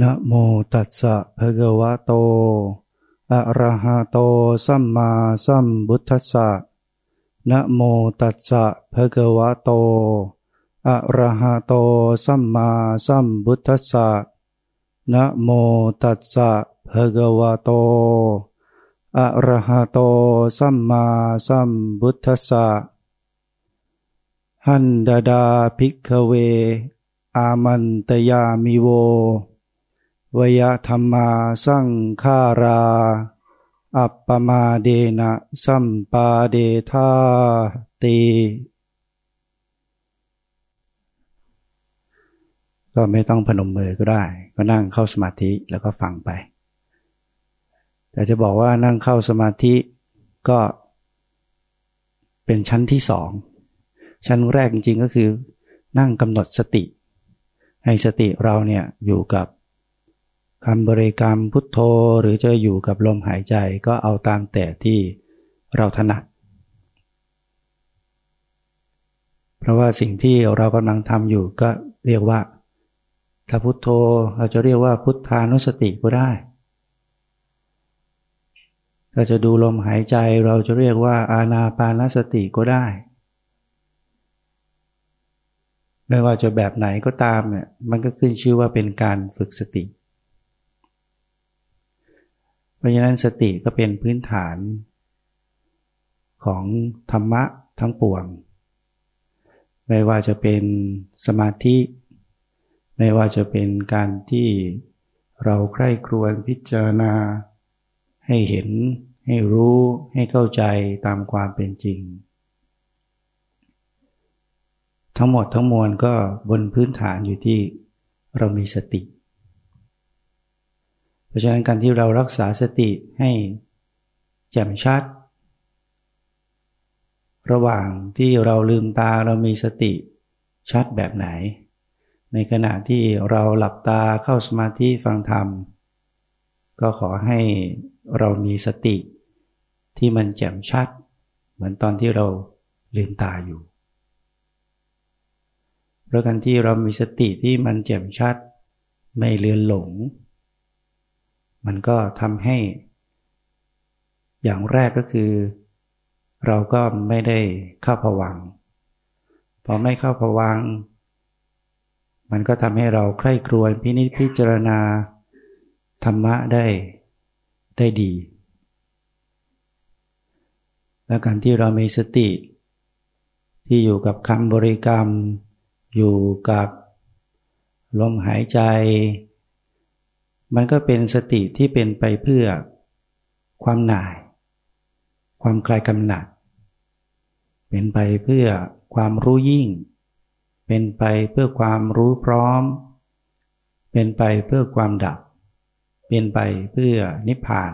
นะโมตัสสะภะคะวะโต อะระหะโต สัมมาสัมพุทธัสสะนะโมตัสสะภะคะวะโต อะระหะโต สัมมาสัมพุทธัสสะนะโมตัสสะภะคะวะโต อะระหะโต สัมมาสัมพุทธัสสะหันดาดาภิกขเว อามันตยามิโว วยธรรมาสังขารา อัปปมาเดนะสัมปาเดธาติก็ไม่ต้องพนมมือก็ได้ ก็นั่งเข้าสมาธิแล้วก็ฟังไป แต่จะบอกว่านั่งเข้าสมาธิก็เป็นชั้นที่สอง ชั้นแรกจริงๆก็คือ นั่งกำหนดสติ ให้สติเราเนี่ยอยู่กับ คำบริกรรมพุทโธหรือจะอยู่กับลมหายใจก็เอาตามแต่ที่เราถนัด เพราะว่าสิ่งที่เรากำลังทำอยู่ก็เรียกว่าถ้าพุทโธเราจะเรียกว่าพุทธานุสติก็ได้ถ้าจะดูลมหายใจเราจะเรียกว่าอาณาปานสติก็ได้ ไม่ว่าจะแบบไหนก็ตามเนี่ยมันก็ขึ้นชื่อว่าเป็นการฝึกสติ เพราะฉะนั้นสติก็เป็นพื้นฐาน ของธรรมะทั้งปวง ไม่ว่าจะเป็นสมาธิ ไม่ว่าจะเป็นการที่เราใคร่ครวญพิจารณา ให้เห็น ให้รู้ ให้เข้าใจตามความเป็นจริง ทั้งหมดทั้งมวลก็บนพื้นฐานอยู่ที่เรามีสติเราะฉะนั้นการที่เรารักษาสติให้แจ่มชัด ระหว่างที่เราลืมตาเรามีสติชัดแบบไหน ในขณะที่เราหลับตาเข้าสมาธิฟังธรรม ก็ขอให้เรามีสติที่มันแจ่มชัด เหมือนตอนที่เราลืมตาอยู่เพราะการที่เรามีสติที่มันแจ่มชัด ไม่เลือนหลง มันก็ทำให้ อย่างแรกก็คือ เราก็ไม่ได้เข้าผวังพอไม่เข้าผวัง มันก็ทำให้เราใคร่ครวญพินิจพิจารณา ธรรมะได้ได้ดี และการที่เรามีสติ ที่อยู่กับคำบริกรรม อยู่กับลมหายใจ มันก็เป็นสติที่เป็นไปเพื่อความหน่าย ความคลายกำหนัด เป็นไปเพื่อความรู้ยิ่ง เป็นไปเพื่อความรู้พร้อม เป็นไปเพื่อความดับ เป็นไปเพื่อนิพพาน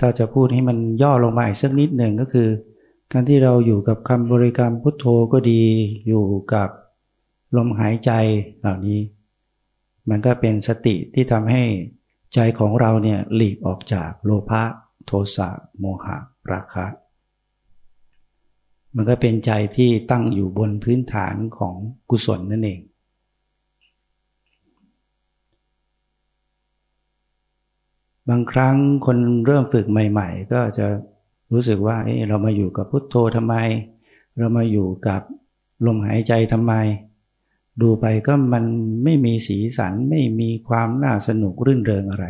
ถ้าจะพูดให้มันย่อลงมาอีกสักนิดหนึ่งก็คือ การที่เราอยู่กับคำบริกรรมพุทโธก็ดี อยู่กับลมหายใจเหล่านี้ มันก็เป็นสติที่ทำให้ใจของเราเนี่ยหลีกออกจากโลภะโทสะโมหะราคะ มันก็เป็นใจที่ตั้งอยู่บนพื้นฐานของกุศลนั่นเอง บางครั้งคนเริ่มฝึกใหม่ ๆ ก็จะรู้สึกว่าเเรามาอยู่กับพุทโธทำไม เรามาอยู่กับลมหายใจทำไม ดูไปก็มันไม่มีสีสันไม่มีความน่าสนุกรื่นเริงอะไร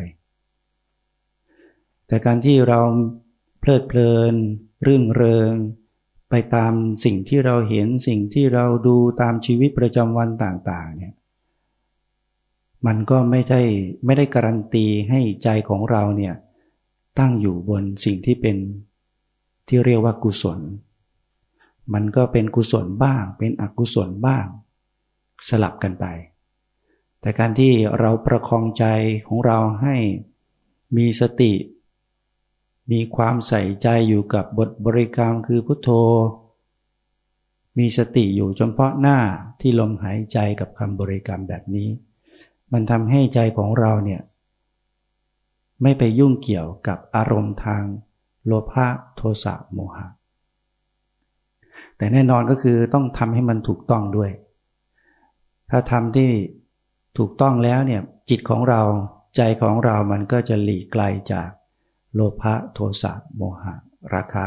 แต่การที่เราเพลิดเพลิน รื่นเริง ไปตามสิ่งที่เราเห็นสิ่งที่เราดูตามชีวิตประจำวันต่าง ๆ เนี่ย มันก็ไม่ใช่ไม่ได้การันตีให้ใจของเราเนี่ยตั้งอยู่บนสิ่งที่เป็นที่เรียกว่ากุศล มันก็เป็นกุศลบ้าง เป็นอกุศลบ้าง สลับกันไป แต่การที่เราประคองใจของเราให้มีสติ มีความใส่ใจอยู่กับบทบริกรรมคือพุทโธ มีสติอยู่เฉพาะหน้าที่ลมหายใจกับคำบริกรรมแบบนี้ มันทำให้ใจของเราเนี่ยไม่ไปยุ่งเกี่ยวกับอารมณ์ทางโลภะโทสะโมหะ แต่แน่นอนก็คือต้องทำให้มันถูกต้องด้วย ถ้าทำที่ถูกต้องแล้วเนี่ยจิตของเราใจของเรามันก็จะหลีกไกลจากโลภะโทสะโมหะราคะ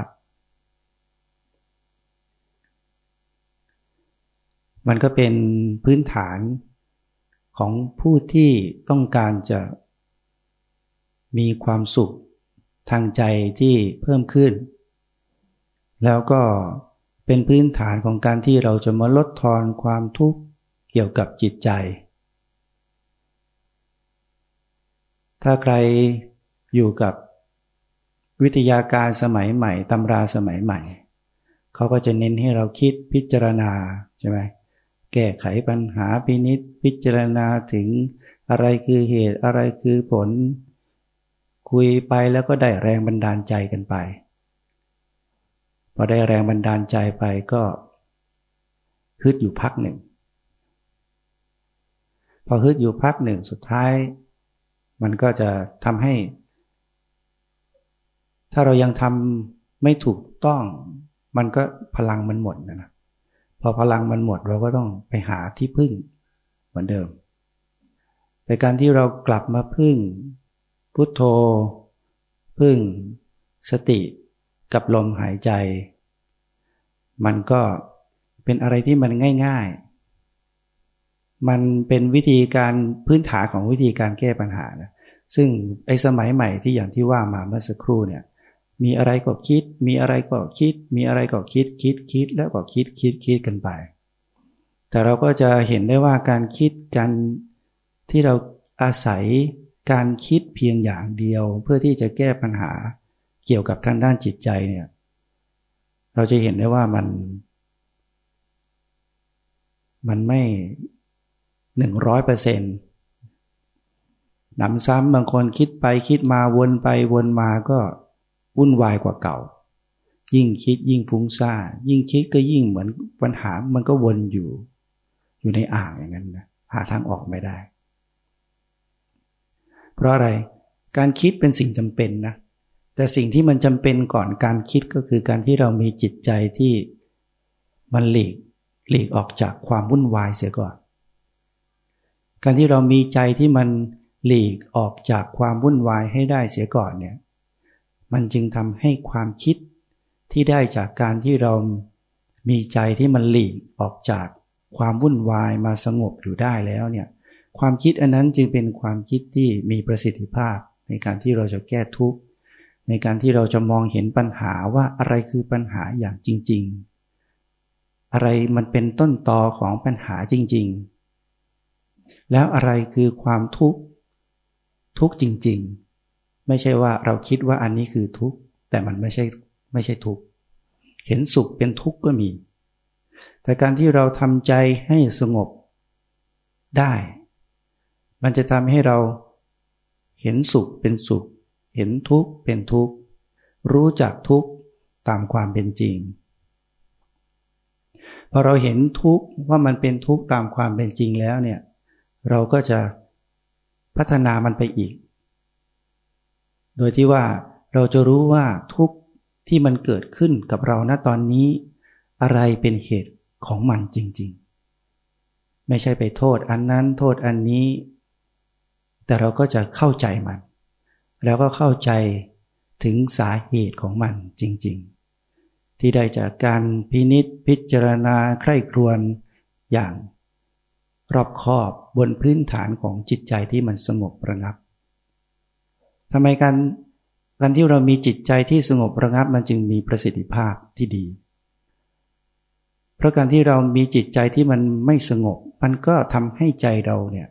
มันก็เป็นพื้นฐานของผู้ที่ต้องการจะมีความสุขทางใจที่เพิ่มขึ้น แล้วก็เป็นพื้นฐานของการที่เราจะมาลดทอนความทุกข์ เกี่ยวกับจิตใจ ถ้าใครอยู่กับวิทยาการสมัยใหม่ตำราสมัยใหม่ เขาก็จะเน้นให้เราคิดพิจารณาใช่ไหมแก้ไขปัญหาพินิษพิจารณาถึงอะไรคือเหตุอะไรคือผล คุยไปแล้วก็ได้แรงบันดาลใจกันไป พอได้แรงบันดาลใจไปก็ฮึดอยู่พักหนึ่ง พอฮึดอยู่พักหนึ่งสุดท้าย มันก็จะทำให้ ถ้าเรายังทำไม่ถูกต้อง มันก็พลังมันหมดนะพอพลังมันหมดเราก็ต้องไปหาที่พึ่งเหมือนเดิม แต่การที่เรากลับมาพึ่งพุทโธ พึ่งสติกับลมหายใจ มันก็เป็นอะไรที่มันง่าย ๆ มันเป็นวิธีการพื้นฐานของวิธีการแก้ปัญหานะซึ่งไอ้สมัยใหม่ที่อย่างที่ว่ามาเมื่อสักครู่เนี่ยมีอะไรก็คิด มีอะไรก็คิด มีอะไรก็คิดคิดคิดแล้วก็คิดคิดคิดกันไป แต่เราก็จะเห็นได้ว่าการคิดการที่เราอาศัยการคิดเพียงอย่างเดียว เพื่อที่จะแก้ปัญหาเกี่ยวกับทางด้านจิตใจเนี่ยเราจะเห็นได้ว่ามัน มันไม่ หนึ่งร้อยเปอร์เซ็นต์นำซ้ำบางคนคิดไปคิดมาวนไปวนมาก็วุ่นวายกว่าเก่า ยิ่งคิดยิ่งฟุ้งซ่านยิ่งคิดก็ยิ่งเหมือนปัญหามันก็วนอยู่ อยู่ในอ่างอย่างนั้นนะหาทางออกไม่ได้ เพราะอะไรการคิดเป็นสิ่งจำเป็นนะแต่สิ่งที่มันจำเป็นก่อนการคิดก็คือการที่เรามีจิตใจที่มันหลีกหลีกออกจากความวุ่นวายเสียก่อน การที่เรามีใจที่มันหลีกออกจากความวุ่นวายให้ได้เสียก่อนเนี่ย มันจึงทำให้ความคิดที่ได้จากการที่เรามีใจที่มันหลีกออกจากความวุ่นวายมาสงบอยู่ได้แล้วเนี่ย ความคิดอันนั้นจึงเป็นความคิดที่มีประสิทธิภาพในการที่เราจะแก้ทุกข์ในการที่เราจะมองเห็นปัญหาว่าอะไรคือปัญหาอย่างจริง ๆ อะไรมันเป็นต้นตอของปัญหาจริง ๆ แล้วอะไรคือความทุกข์ ทุกข์จริง ๆ ไม่ใช่ว่าเราคิดว่าอันนี้คือทุกข์ แต่มันไม่ใช่ไม่ใช่ทุกข์ เห็นสุขเป็นทุกข์ก็มี แต่การที่เราทำใจให้สงบได้ มันจะทำให้เราเห็นสุขเป็นสุข เห็นทุกข์เป็นทุกข์ รู้จักทุกข์ตามความเป็นจริงพอเราเห็นทุกข์ว่ามันเป็นทุกข์ตามความเป็นจริงแล้วเนี่ย เราก็จะพัฒนามันไปอีก โดยที่ว่าเราจะรู้ว่าทุกที่มันเกิดขึ้นกับเราณตอนนี้ อะไรเป็นเหตุของมันจริง ๆ ไม่ใช่ไปโทษอันนั้นโทษอันนี้ แต่เราก็จะเข้าใจมัน แล้วก็เข้าใจถึงสาเหตุของมันจริง ๆ ที่ได้จากการพินิษพิจารณาใคร่ครวญอย่าง รอบคอบบนพื้นฐานของจิตใจที่มันสงบระงับทำไมการการที่เรามีจิตใจที่สงบระงับมันจึงมีประสิทธิภาพที่ดี เพราะการที่เรามีจิตใจที่มันไม่สงบ มันก็ทำให้ใจเราเนี่ย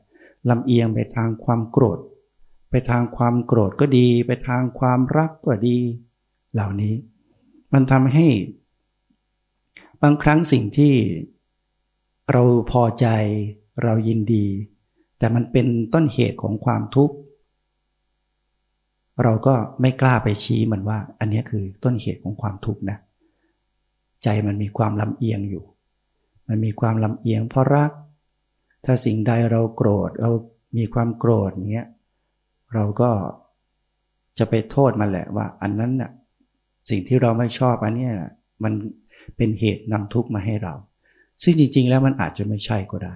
ลำเอียงไปทางความโกรธ ไปทางความโกรธก็ดี ไปทางความรักก็ดี เหล่านี้ มันทำให้ บางครั้งสิ่งที่เราพอใจ เรายินดี แต่มันเป็นต้นเหตุของความทุกข์เราก็ไม่กล้าไปชี้มันว่า อันนี้คือต้นเหตุของความทุกข์นะใจมันมีความลำเอียงอยู่ มันมีความลำเอียงเพราะรัก ถ้าสิ่งใดเราโกรธเรามีความโกรธเงี้ยเราก็จะไปโทษมันแหละว่า อันนั้นน่ะสิ่งที่เราไม่ชอบอันนี้มันเป็นเหตุนำทุกข์มาให้เรา ซึ่งจริง ๆ แล้วมันอาจจะไม่ใช่ก็ได้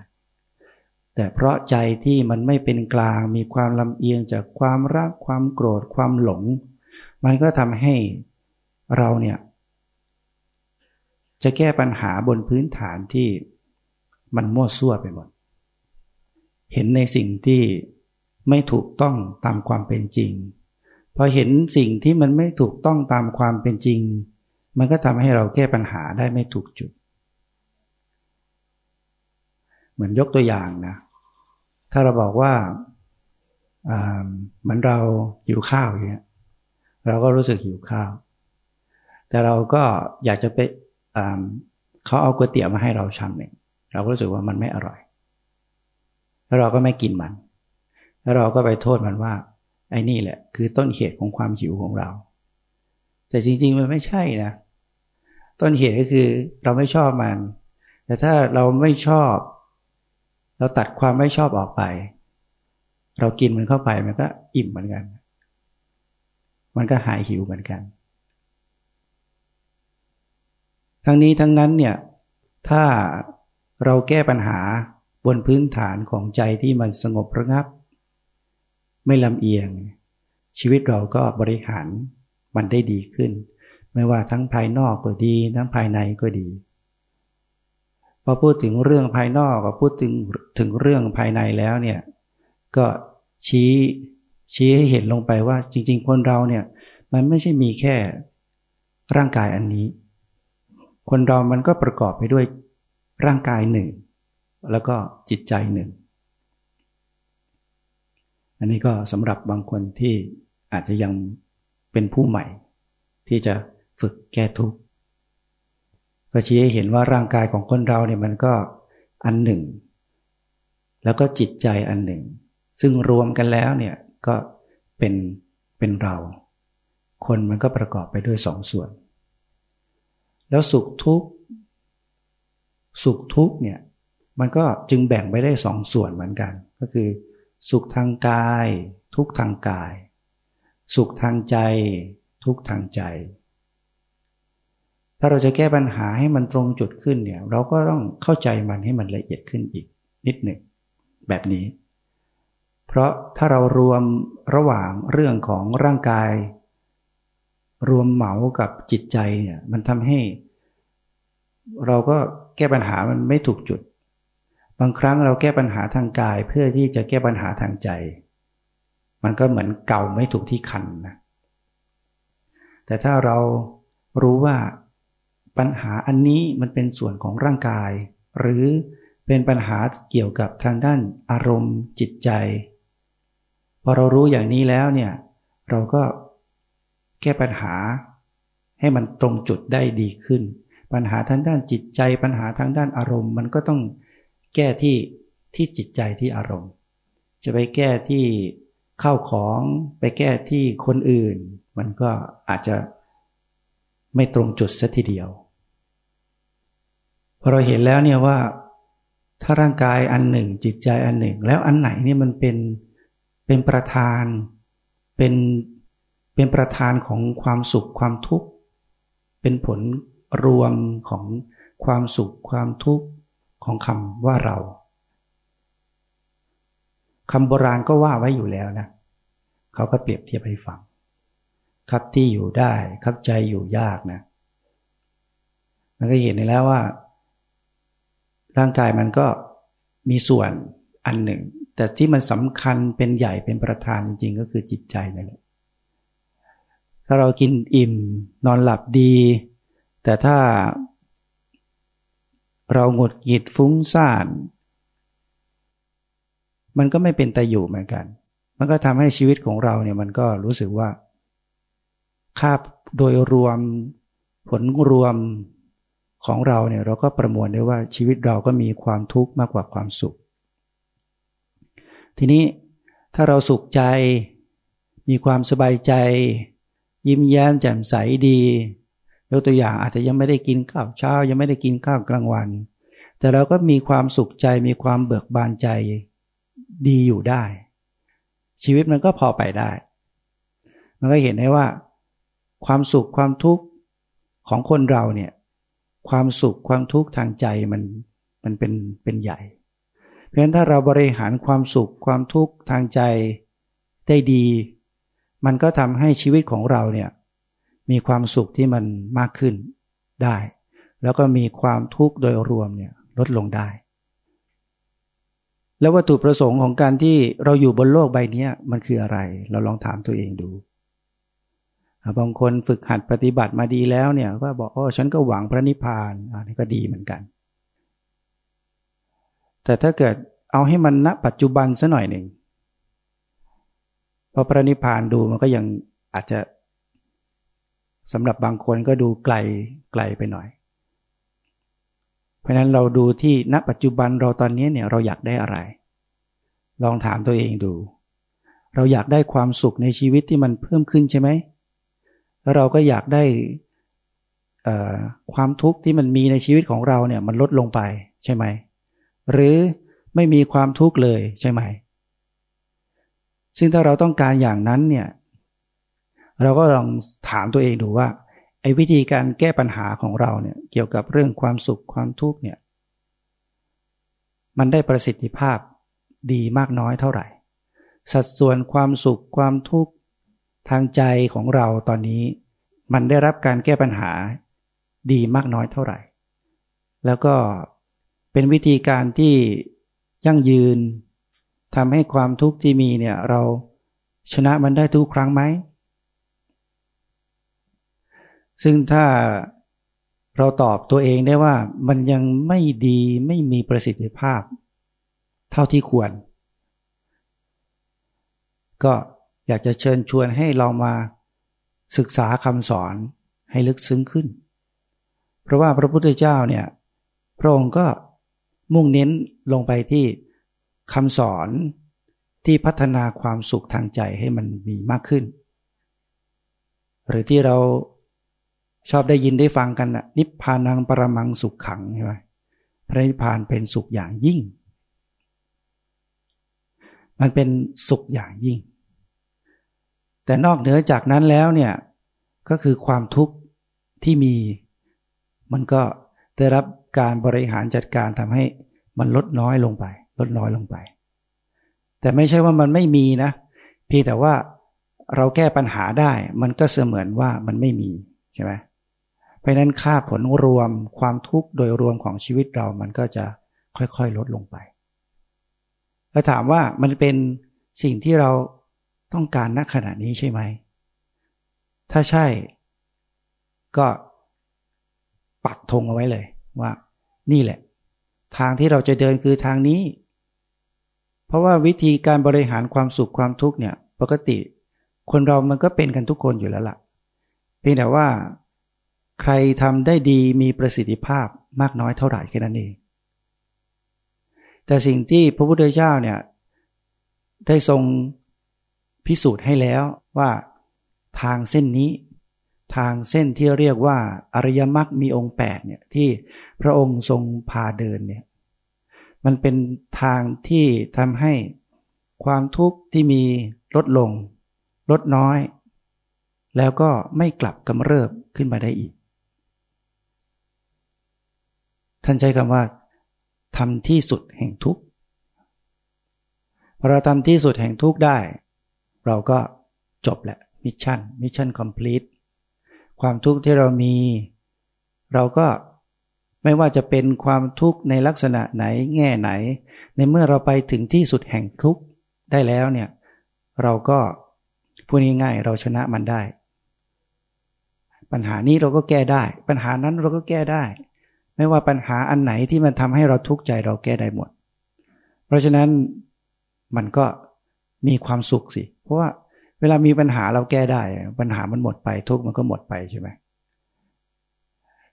แต่เพราะใจที่มันไม่เป็นกลางมีความลำเอียงจากความรักความโกรธความหลง มันก็ทำให้เราเนี่ยจะแก้ปัญหาบนพื้นฐานที่มันมั่วซั่วไปหมด เห็นในสิ่งที่ไม่ถูกต้องตามความเป็นจริง พอเห็นสิ่งที่มันไม่ถูกต้องตามความเป็นจริง มันก็ทำให้เราแก้ปัญหาได้ไม่ถูกจุด เหมือนยกตัวอย่างนะ ถ้าเราบอกว่าเหมือนเราหิวข้าวอย่างเงี้ยเราก็รู้สึกหิวข้าว แต่เราก็อยากจะไปเขาเอาก๋วยเตี๋ยวมาให้เราชามหนึ่งเราก็รู้สึกว่ามันไม่อร่อย แล้วเราก็ไม่กินมัน แล้วเราก็ไปโทษมันว่า ไอ้นี่แหละ คือต้นเหตุของความหิวของเรา แต่จริงๆมันไม่ใช่นะ ต้นเหตุก็คือเราไม่ชอบมัน แต่ถ้าเราไม่ชอบ เราตัดความไม่ชอบออกไป เรากินมันเข้าไปมันก็อิ่มเหมือนกัน มันก็หายหิวเหมือนกัน ทั้งนี้ทั้งนั้นเนี่ย ถ้าเราแก้ปัญหาบนพื้นฐานของใจที่มันสงบระงับ ไม่ลำเอียง ชีวิตเราก็บริหารมันได้ดีขึ้น ไม่ว่าทั้งภายนอกก็ดี ทั้งภายในก็ดี พอพูดถึงเรื่องภายนอกก็พูดถึงถึงเรื่องภายในแล้วเนี่ยก็ชี้ชี้ให้เห็นลงไปว่าจริง ๆ คนเราเนี่ยมันไม่ใช่มีแค่ร่างกายอันนี้ คนเรามันก็ประกอบไปด้วยร่างกายหนึ่ง แล้วก็จิตใจหนึ่ง อันนี้ก็สำหรับบางคนที่อาจจะยังเป็นผู้ใหม่ ที่จะฝึกแก้ทุกข์ ก็ชี้ให้เห็นว่าร่างกายของคนเราเนี่ยมันก็อันหนึ่ง แล้วก็จิตใจอันหนึ่ง ซึ่งรวมกันแล้วเนี่ยก็เป็นเป็นเรา คนมันก็ประกอบไปด้วยสองส่วน แล้วสุขทุกข์สุขทุกเนี่ยมันก็จึงแบ่งไปได้สองส่วนเหมือนกัน ก็คือ สุขทางกาย ทุกทางกาย สุขทางใจ ทุกทางใจ ถ้าเราจะแก้ปัญหาให้มันตรงจุดขึ้นเนี่ยเราก็ต้องเข้าใจมันให้มันละเอียดขึ้นอีกนิดหนึ่งแบบนี้ เพราะถ้าเรารวมระหว่างเรื่องของร่างกาย รวมเหมากับจิตใจเนี่ยมันทำให้ เราก็แก้ปัญหามันไม่ถูกจุด บางครั้งเราแก้ปัญหาทางกายเพื่อที่จะแก้ปัญหาทางใจ มันก็เหมือนเก่าไม่ถูกที่คันนะแต่ถ้าเรารู้ว่า ปัญหาอันนี้มันเป็นส่วนของร่างกาย หรือเป็นปัญหาเกี่ยวกับทางด้านอารมณ์จิตใจ พอเรารู้อย่างนี้แล้วเนี่ยเราก็แก้ปัญหา ให้มันตรงจุดได้ดีขึ้น ปัญหาทางด้านจิตใจ ปัญหาทางด้านอารมณ์ มันก็ต้องแก้ที่ที่จิตใจที่อารมณ์ จะไปแก้ที่เข้าของไปแก้ที่คนอื่น มันก็อาจจะไม่ตรงจุดสัทีเดียว พอเราเห็นแล้วเนี่ยว่าถ้าร่างกายอันหนึ่งจิตใจอันหนึ่ง แล้วอันไหนเนี่ยมันเป็นเป็นประธาน เป็นเป็นประธานของความสุขความทุกข์ เป็นผลรวมของความสุขความทุกข์ของคำว่าเราคำโบราณก็ว่าไว้อยู่แล้วนะเขาก็เปรียบเทียบให้ฟัง ครับที่อยู่ได้ ครับใจอยู่ยากนะมันก็เห็นแล้วว่า ร่างกายมันก็มีส่วนอันหนึ่ง แต่ที่มันสำคัญเป็นใหญ่เป็นประธานจริงๆ ก็คือจิตใจนั่นแหละถ้าเรากินอิ่มนอนหลับดี แต่ถ้าเราหงุดหงิดฟุ้งซ่าน มันก็ไม่เป็นตาอยู่เหมือนกัน มันก็ทำให้ชีวิตของเราเนี่ยมันก็รู้สึกว่า ค่าโดยรวมผลรวม ของเราเนี่ยเราก็ประมวลได้ว่าชีวิตเราก็มีความทุกข์มากกว่าความสุข ทีนี้ถ้าเราสุขใจ มีความสบายใจ ยิ้มแย้มแจ่มใสดียกตัวอย่างอาจจะยังไม่ได้กินข้าวเช้า ยังไม่ได้กินข้าวกลางวัน แต่เราก็มีความสุขใจมีความเบิกบานใจดีอยู่ได้ ชีวิตมันก็พอไปได้ มันก็เห็นได้ว่า ความสุขความทุกข์ของคนเราเนี่ย ความสุขความทุกข์ทางใจมันมันเป็นเป็นใหญ่ เพราะฉะนั้นถ้าเราบริหารความสุขความทุกข์ทางใจได้ดี มันก็ทำให้ชีวิตของเราเนี่ยมีความสุขที่มันมากขึ้นได้ แล้วก็มีความทุกข์โดยรวมเนี่ยลดลงได้ แล้ววัตถุประสงค์ของการที่เราอยู่บนโลกใบนี้มันคืออะไร เราลองถามตัวเองดู บางคนฝึกหัดปฏิบัติมาดีแล้วเนี่ยก็บอกอ๋อฉันก็หวังพระนิพพานอันนี้ก็ดีเหมือนกัน แต่ถ้าเกิดเอาให้มันณปัจจุบันซะหน่อยหนึ่งเพราะพระนิพพานดูมันก็ยังอาจจะสำหรับบางคนก็ดูไกลไกลไปหน่อย เพราะนั้นเราดูที่ณปัจจุบันเราตอนนี้เนี่ยเราอยากได้อะไร ลองถามตัวเองดู เราอยากได้ความสุขในชีวิตที่มันเพิ่มขึ้นใช่ไหม แล้วเราก็อยากได้ความทุกข์ที่มันมีในชีวิตของเราเนี่ยมันลดลงไปใช่ไหม หรือไม่มีความทุกข์เลยใช่ไหม ซึ่งถ้าเราต้องการอย่างนั้นเนี่ยเราก็ลองถามตัวเองดูว่าไอ้วิธีการแก้ปัญหาของเราเนี่ยเกี่ยวกับเรื่องความสุขความทุกข์เนี่ยมันได้ประสิทธิภาพดีมากน้อยเท่าไหร่ สัดส่วนความสุขความทุกข์ ทางใจของเราตอนนี้ มันได้รับการแก้ปัญหาดีมากน้อยเท่าไหร่ แล้วก็เป็นวิธีการที่ยั่งยืนทำให้ความทุกข์ที่มีเนี่ยเราชนะมันได้ทุกครั้งไหม ซึ่งถ้าเราตอบตัวเองได้ว่ามันยังไม่ดีไม่มีประสิทธิภาพ เท่าที่ควร ก็ อยากจะเชิญชวนให้เรามาศึกษาคำสอนให้ลึกซึ้งขึ้น เพราะว่าพระพุทธเจ้าเนี่ยพระองค์ก็มุ่งเน้นลงไปที่คำสอนที่พัฒนาความสุขทางใจให้มันมีมากขึ้น หรือที่เราชอบได้ยินได้ฟังกันนะนิพพานังปรมังสุขขังใช่ไหมพระนิพพานเป็นสุขอย่างยิ่ง มันเป็นสุขอย่างยิ่ง แต่นอกเหนือจากนั้นแล้วเนี่ยก็คือความทุกข์ที่มี มันก็ได้รับการบริหารจัดการทำให้มันลดน้อยลงไป ลดน้อยลงไป แต่ไม่ใช่ว่ามันไม่มีนะเพียงแต่ว่าเราแก้ปัญหาได้มันก็เสมือนว่ามันไม่มีใช่ไหมเพราะนั้นค่าผลรวมความทุกข์โดยรวมของชีวิตเรามันก็จะค่อยๆลดลงไป แล้วถามว่ามันเป็นสิ่งที่เรา ต้องการณขณะนี้ใช่ไหม ถ้าใช่ก็ปักธงเอาไว้เลยว่า นี่แหละ ทางที่เราจะเดินคือทางนี้ เพราะว่าวิธีการบริหารความสุขความทุกข์เนี่ย ปกติ คนเรามันก็เป็นกันทุกคนอยู่แล้วละ่ะ เพียงแต่ว่า ใครทำได้ดีมีประสิทธิภาพมากน้อยเท่าไหร่แค่นั้นเอง แต่สิ่งที่พระพุทธเจ้าเนี่ยได้ทรง พิสูจน์ให้แล้วว่าทางเส้นนี้ ทางเส้นที่เรียกว่าอริยมรรคมีองค์8เนี่ยที่พระองค์ทรงพาเดินเนี่ยมันเป็นทางที่ทำให้ความทุกข์ที่มีลดลง ลดน้อย แล้วก็ไม่กลับกำเริบขึ้นมาได้อีก ท่านใช้คำว่าทำที่สุดแห่งทุกข์พอเราทำที่สุดแห่งทุกข์ได้ เราก็จบแหละ mission mission complete ความทุกข์ที่เรามี เราก็ไม่ว่าจะเป็นความทุกข์ในลักษณะไหนแง่ไหน ในเมื่อเราไปถึงที่สุดแห่งทุกข์ได้แล้วเนี่ยเราก็พูดง่ายๆเราชนะมันได้ ปัญหานี้เราก็แก้ได้ ปัญหานั้นเราก็แก้ได้ ไม่ว่าปัญหาอันไหนที่มันทำให้เราทุกข์ใจเราแก้ได้หมด เพราะฉะนั้นมันก็มีความสุขสิ เพราะว่าเวลามีปัญหาเราแก้ได้ ปัญหามันหมดไปทุกมันก็หมดไปใช่ไหม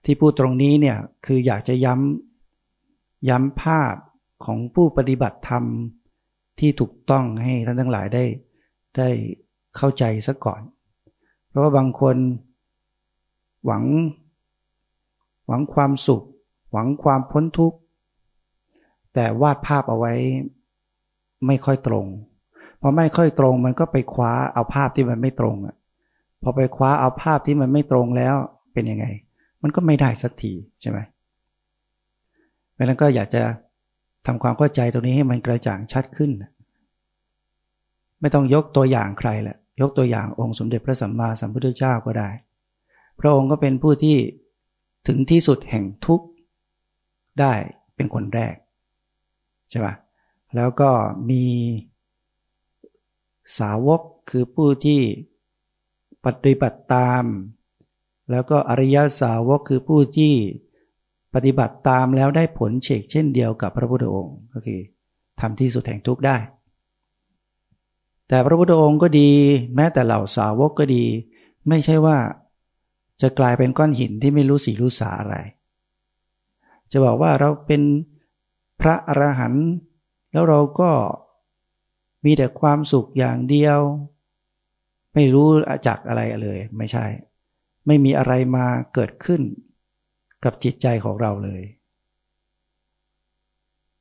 ที่พูดตรงนี้เนี่ยคืออยากจะย้ำย้ำภาพของผู้ปฏิบัติธรรมที่ถูกต้องให้ท่านทั้งหลายได้ได้เข้าใจซะก่อน เพราะว่าบางคนหวัง หวังความสุข หวังความพ้นทุกข์ แต่วาดภาพเอาไว้ไม่ค่อยตรง อไม่ค่อยตรงมันก็ไปคว้าเอาภาพที่มันไม่ตรงอะพอไปคว้าเอาภาพที่มันไม่ตรงแล้วเป็นยังไง มันก็ไม่ได้สักทีใช่ไหมเพราะนั้นก็อยากจะทำความเข้าใจตรงนี้ให้มันกระจ่างชัดขึ้น ไม่ต้องยกตัวอย่างใครแหละยกตัวอย่างองค์สมเด็จพระสัมมาสัมพุทธเจ้าก็ได้ พระองค์ก็เป็นผู้ที่ถึงที่สุดแห่งทุกข์ได้เป็นคนแรก ใช่ปะแล้วก็มี สาวกคือผู้ที่ปฏิบัติตาม แล้วก็อริยสาวกคือผู้ที่ปฏิบัติตามแล้วได้ผลเฉกเช่นเดียวกับพระพุทธองค์ก็คือทำที่สุดแห่งทุกข์ได้ แต่พระพุทธองค์ก็ดี แม้แต่เหล่าสาวกก็ดี ไม่ใช่ว่าจะกลายเป็นก้อนหินที่ไม่รู้สีรู้สาอะไร จะบอกว่าเราเป็นพระอรหันต์แล้วเราก็ มีแต่ความสุขอย่างเดียว ไม่รู้จากอะไรเลย ไม่ใช่ ไม่มีอะไรมาเกิดขึ้นกับจิตใจของเราเลย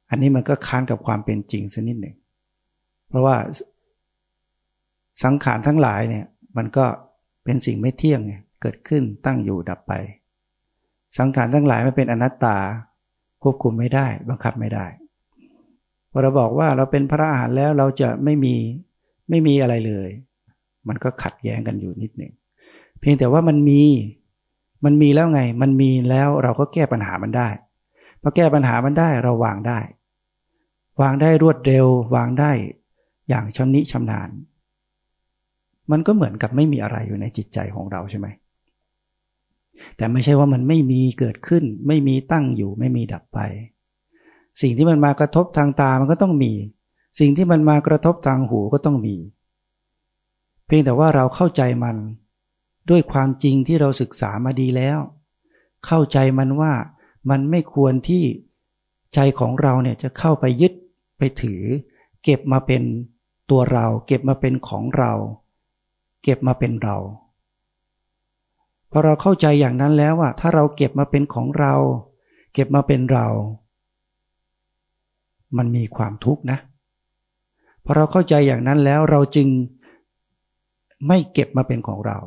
อันนี้มันก็ค้านกับความเป็นจริงสักนิดหนึ่ง เพราะว่าสังขารทั้งหลายเนี่ย มันก็เป็นสิ่งไม่เที่ยงเกิดขึ้นตั้งอยู่ดับไป สังขารทั้งหลายไมันเป็นอนัตตาควบคุมไม่ได้ บังคับไม่ได้ เราบอกว่าเราเป็นพระอาหารแล้วเราจะไม่มีไม่มีอะไรเลย มันก็ขัดแย้งกันอยู่นิดหนึ่งเพียงแต่ว่ามันมีมันมีแล้วไง มันมีแล้วเราก็แก้ปัญหามันได้พอแก้ปัญหามันได้เราวางได้ วางได้รวดเร็ว วางได้อย่างชำนิชำนาญ มันก็เหมือนกับไม่มีอะไรอยู่ในจิตใจของเราใช่ไหมแต่ไม่ใช่ว่ามันไม่มีเกิดขึ้น ไม่มีตั้งอยู่ไม่มีดับไป สิ่งที่มันมากระทบทางตามันก็ต้องมี สิ่งที่มันมากระทบทางหูก็ต้องมี เพียงแต่ว่าเราเข้าใจมัน ด้วยความจริงที่เราศึกษามาดีแล้ว เข้าใจมันว่ามันไม่ควรที่ใจของเราเนี่ยจะเข้าไปยึดไปถือ เก็บมาเป็นตัวเรา เก็บมาเป็นของเรา เก็บมาเป็นเราพอเราเข้าใจอย่างนั้นแล้วว่าถ้าเราเก็บมาเป็นของเรา เก็บมาเป็นเรา มันมีความทุกข์นะพอเราเข้าใจอย่างนั้นแล้วเราจึงไม่เก็บมาเป็นของเรา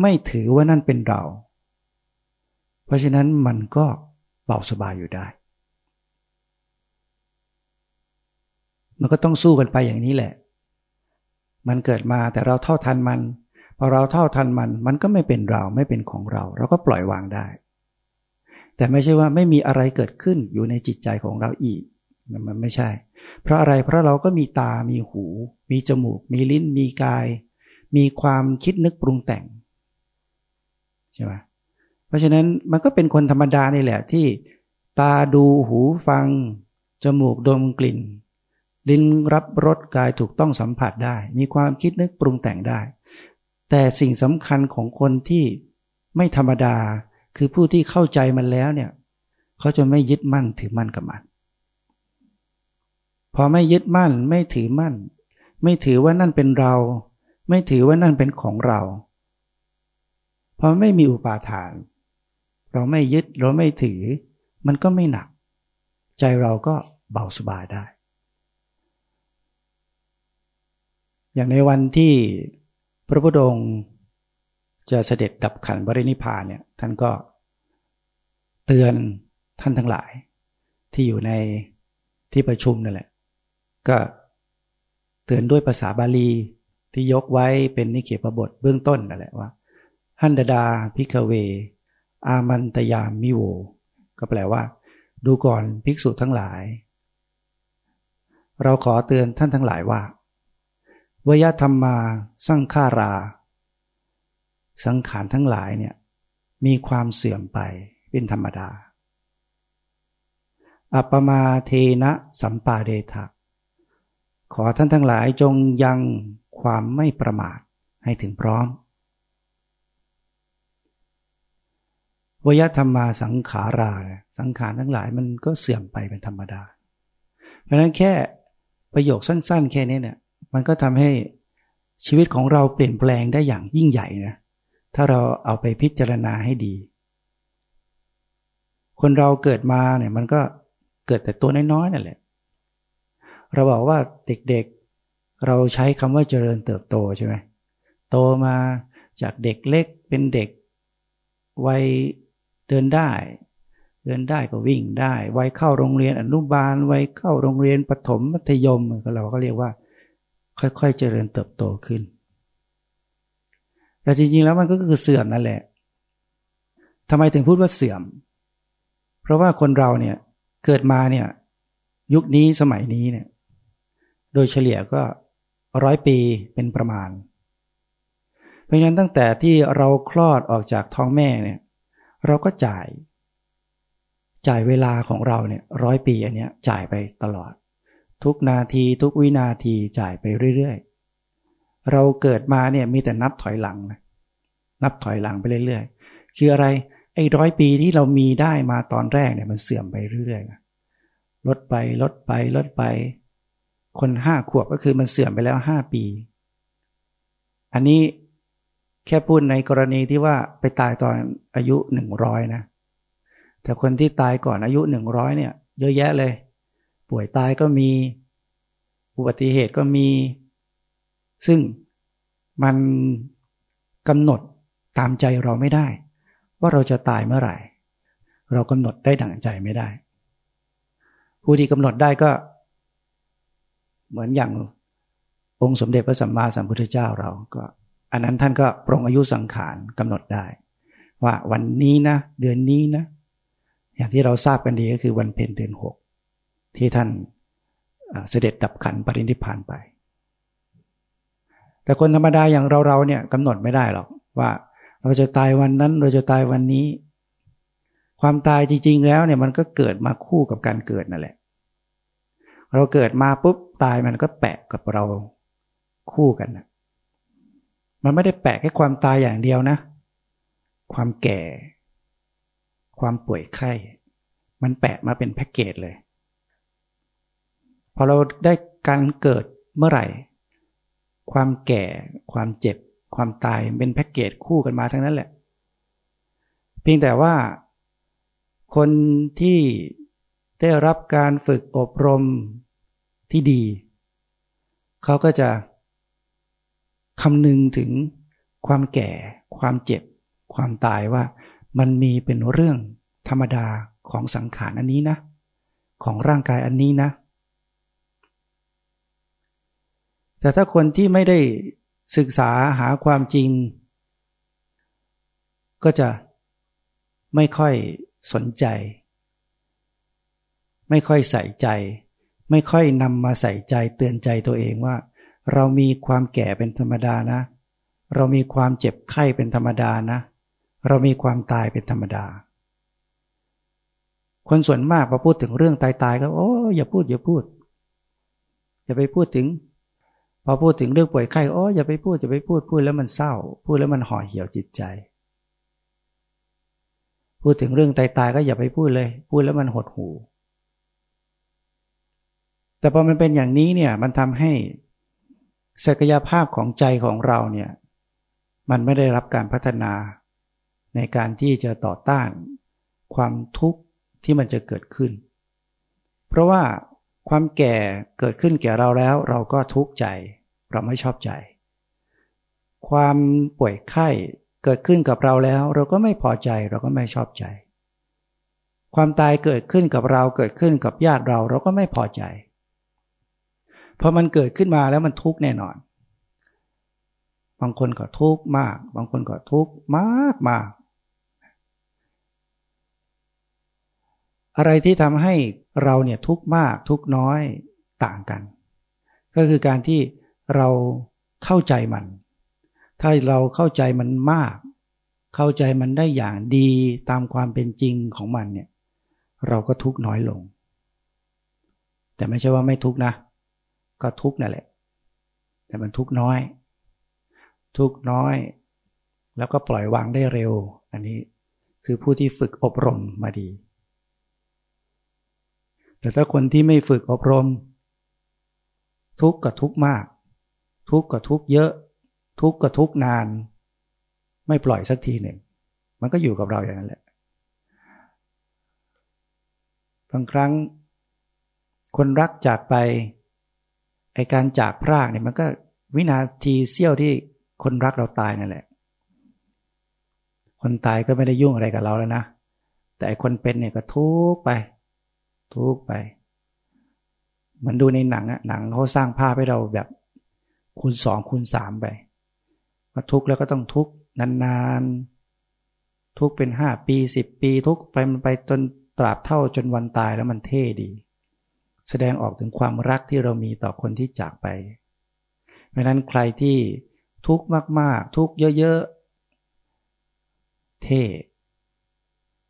ไม่ถือว่านั่นเป็นเรา เพราะฉะนั้นมันก็เบาสบายอยู่ได้ มันก็ต้องสู้กันไปอย่างนี้แหละ มันเกิดมาแต่เราเท่าทันมันพอเราเท่าทันมันมันก็ไม่เป็นเราไม่เป็นของเรา เราก็ปล่อยวางได้ แต่ไม่ใช่ว่าไม่มีอะไรเกิดขึ้นอยู่ในจิตใจของเราอีก มันไม่ใช่ เพราะอะไรเพราะเราก็มีตา มีหู มีจมูก มีลิ้น มีกาย มีความคิดนึกปรุงแต่งใช่ไหมเพราะฉะนั้นมันก็เป็นคนธรรมดานี่แหละที่ตาดูหูฟัง จมูกดมกลิ่น ลิ้นรับรสกายถูกต้องสัมผัสได้ มีความคิดนึกปรุงแต่งได้ แต่สิ่งสำคัญของคนที่ไม่ธรรมดาคือผู้ที่เข้าใจมันแล้วเนี่ย เขาจะไม่ยึดมั่นถือมั่นกับมัน พอไม่ยึดมั่น ไม่ถือมั่น ไม่ถือว่านั่นเป็นเรา ไม่ถือว่านั่นเป็นของเรา พอไม่มีอุปาทาน เราไม่ยึดเราไม่ถือ มันก็ไม่หนัก ใจเราก็เบาสบายได้ อย่างในวันที่พระพุทธองค์จะเสด็จดับขันบรินิพานเนี่ยท่านก็เตือนท่านทั้งหลาย ที่อยู่ในที่ประชุมนั่นแหละ ก็เตือนด้วยภาษาบาลีที่ยกไว้เป็นนิเขปบทเบื้องต้นนั่นแหละว่าหันดดาพิกเว อามันตยามมิโว ก็แปลว่า ดูก่อนภิกษุทั้งหลาย เราขอเตือนท่านทั้งหลายว่าวยธรรมมาสังขารา สังขารทั้งหลายเนี่ยมีความเสื่อมไปเป็นธรรมดา อัปมาเทนะสัมปาเดทะ ขอท่านทั้งหลายจงยังความไม่ประมาทให้ถึงพร้อมวยธรรมมาสังขาราสังขารทั้งหลายมันก็เสื่อมไปเป็นธรรมดา เพราะนั้นแค่ประโยคสั้น ๆ แค่นี้เนี่ยมันก็ทำให้ชีวิตของเราเปลี่ยนแปลงได้อย่างยิ่งใหญ่นะถ้าเราเอาไปพิจารณาให้ดี คนเราเกิดมาเนี่ยมันก็เกิดแต่ตัวน้อยๆนั่นแหละ เราบอกว่าเด็กๆ เราใช้คำว่าเจริญเติบโตใช่ไหมโตมาจากเด็กเล็กเป็นเด็กวัยเดินได้ เดินได้ก็วิ่งได้ วัยเข้าโรงเรียนอนุบาล วัยเข้าโรงเรียนประถมมัธยมเราก็เรียกว่า ค่อยๆเจริญเติบโตขึ้น แต่จริงๆแล้วมันก็คือเสื่อมนั่นแหละทำไมถึงพูดว่าเสื่อม เพราะว่าคนเราเนี่ยเกิดมาเนี่ยยุคนี้สมัยนี้เนี่ย โดยเฉลี่ยก็ร้อยปีเป็นประมาณ เพราะฉะนั้นตั้งแต่ที่เราคลอดออกจากท้องแม่เนี่ยเราก็จ่าย จ่ายเวลาของเราเนี่ยร้อยปีอันเนี้ยจ่ายไปตลอด ทุกนาทีทุกวินาทีจ่ายไปเรื่อยๆ เราเกิดมาเนี่ยมีแต่นับถอยหลังนะนับถอยหลังไปเรื่อยๆ คืออะไรไอ้ร้อยปีที่เรามีได้มาตอนแรกเนี่ยมันเสื่อมไปเรื่อยๆลดไปลดไปลดไป คนห้าขวบก็คือมันเสื่อมไปแล้วห้าปี อันนี้แค่พูดในกรณีที่ว่าไปตายตอนอายุหนึ่งร้อยนะ แต่คนที่ตายก่อนอายุหนึ่งร้อยเนี่ย เยอะแยะเลย ป่วยตายก็มี อุบัติเหตุก็มี ซึ่งมันกำหนดตามใจเราไม่ได้ ว่าเราจะตายเมื่อไหร่ เรากำหนดได้ดั่งใจไม่ได้ ผู้ที่กำหนดได้ก็ เหมือนอย่างองค์สมเด็จพระสัมมาสัมพุทธเจ้าเราก็ อันนั้นท่านก็ปรงอายุสังขารกำหนดได้ ว่าวันนี้นะ เดือนนี้นะ อย่างที่เราทราบกันดีก็คือวันเพ็ญเดือนหกที่ท่านเสด็จดับขันปรินิพพานไป แต่คนธรรมดาอย่างเราๆเนี่ยกำหนดไม่ได้หรอกว่าเราจะตายวันนั้นเราจะตายวันนี้ ความตายจริง ๆ แล้วเนี่ยมันก็เกิดมาคู่กับการเกิดนั่นแหละ เราเกิดมาปุ๊บตายมันก็แปะกับเราคู่กันนะมันไม่ได้แปะแค่ความตายอย่างเดียวนะ ความแก่ ความป่วยไข้ มันแปะมาเป็นแพ็กเกจเลย พอเราได้การเกิดเมื่อไหร่ ความแก่ ความเจ็บ ความตายเป็นแพ็กเกจคู่กันมาทั้งนั้นแหละ เพียงแต่ว่า คนที่ได้รับการฝึกอบรม ที่ดี เขาก็จะคำนึงถึงความแก่ ความเจ็บ ความตายว่า มันมีเป็นเรื่องธรรมดาของสังขารอันนี้นะ ของร่างกายอันนี้นะ แต่ถ้าคนที่ไม่ได้ศึกษาหาความจริง ก็จะไม่ค่อยสนใจ ไม่ค่อยใส่ใจ ไม่ค่อยนำมาใส่ใจเตือนใจตัวเองว่า เรามีความแก่เป็นธรรมดานะ เรามีความเจ็บไข้เป็นธรรมดานะ เรามีความตายเป็นธรรมดา คนส่วนมากพอพูดถึงเรื่องตายตายก็โอ้อย่าพูดอย่าพูดอย่าไปพูดถึง พอพูดถึงเรื่องป่วยไข้โอ้อย่าไปพูดอย่าไปพูดพูดแล้วมันเศร้า พูดแล้วมันห่อเหี่ยวจิตใจ พูดถึงเรื่องตายตายก็อย่าไปพูดเลย พูดแล้วมันหดหู แต่พอมันเป็นอย่างนี้เนี่ยมันทำให้ศักยภาพของใจของเราเนี่ยมันไม่ได้รับการพัฒนาในการที่จะต่อต้านความทุกข์ที่มันจะเกิดขึ้น เพราะว่าความแก่เกิดขึ้นแก่เราแล้ว เราก็ทุกข์ใจ เราไม่ชอบใจ ความป่วยไข้เกิดขึ้นกับเราแล้ว เราก็ไม่พอใจเราก็ไม่ชอบใจ ความตายเกิดขึ้นกับเราเกิดขึ้นกับญาติเราเราก็ไม่พอใจ พอมันเกิดขึ้นมาแล้วมันทุกข์แน่นอน บางคนก็ทุกข์มาก บางคนก็ทุกข์มากมากอะไรที่ทำให้เราเนี่ยทุกข์มากทุกข์น้อยต่างกัน ก็คือการที่เราเข้าใจมัน ถ้าเราเข้าใจมันมาก เข้าใจมันได้อย่างดีตามความเป็นจริงของมันเนี่ย เราก็ทุกข์น้อยลง แต่ไม่ใช่ว่าไม่ทุกข์นะ ก็ทุกนั่นแหละ แต่มันทุกน้อย ทุกน้อย แล้วก็ปล่อยวางได้เร็ว อันนี้คือผู้ที่ฝึกอบรมมาดี แต่ถ้าคนที่ไม่ฝึกอบรม ทุกข์กับทุกข์มาก ทุกข์กับทุกข์เยอะ ทุกข์กับทุกข์นาน ไม่ปล่อยสักทีหนึ่ง มันก็อยู่กับเราอย่างนั้นแหละบางครั้ง คนรักจากไป ไอการจากพรากเนี่ยมันก็วินาทีเสี้ยวที่คนรักเราตายนั่นแหละ คนตายก็ไม่ได้ยุ่งอะไรกับเราแล้วนะ แต่คนเป็นเนี่ยก็ทุกไป ทุกไป เหมือนดูในหนังอะหนังเขาสร้างภาพให้เราแบบคูณสองคูณสามไปว่าทุกแล้วก็ต้องทุกนานๆ ทุกเป็นห้าปีสิบปีทุกไปมันไปจนตราบเท่าจนวันตายแล้วมันเท่ดี แสดงออกถึงความรักที่เรามีต่อคนที่จากไป เพราะนั้นใครที่ทุกข์มาก ๆ ทุกข์เยอะ ๆ เท่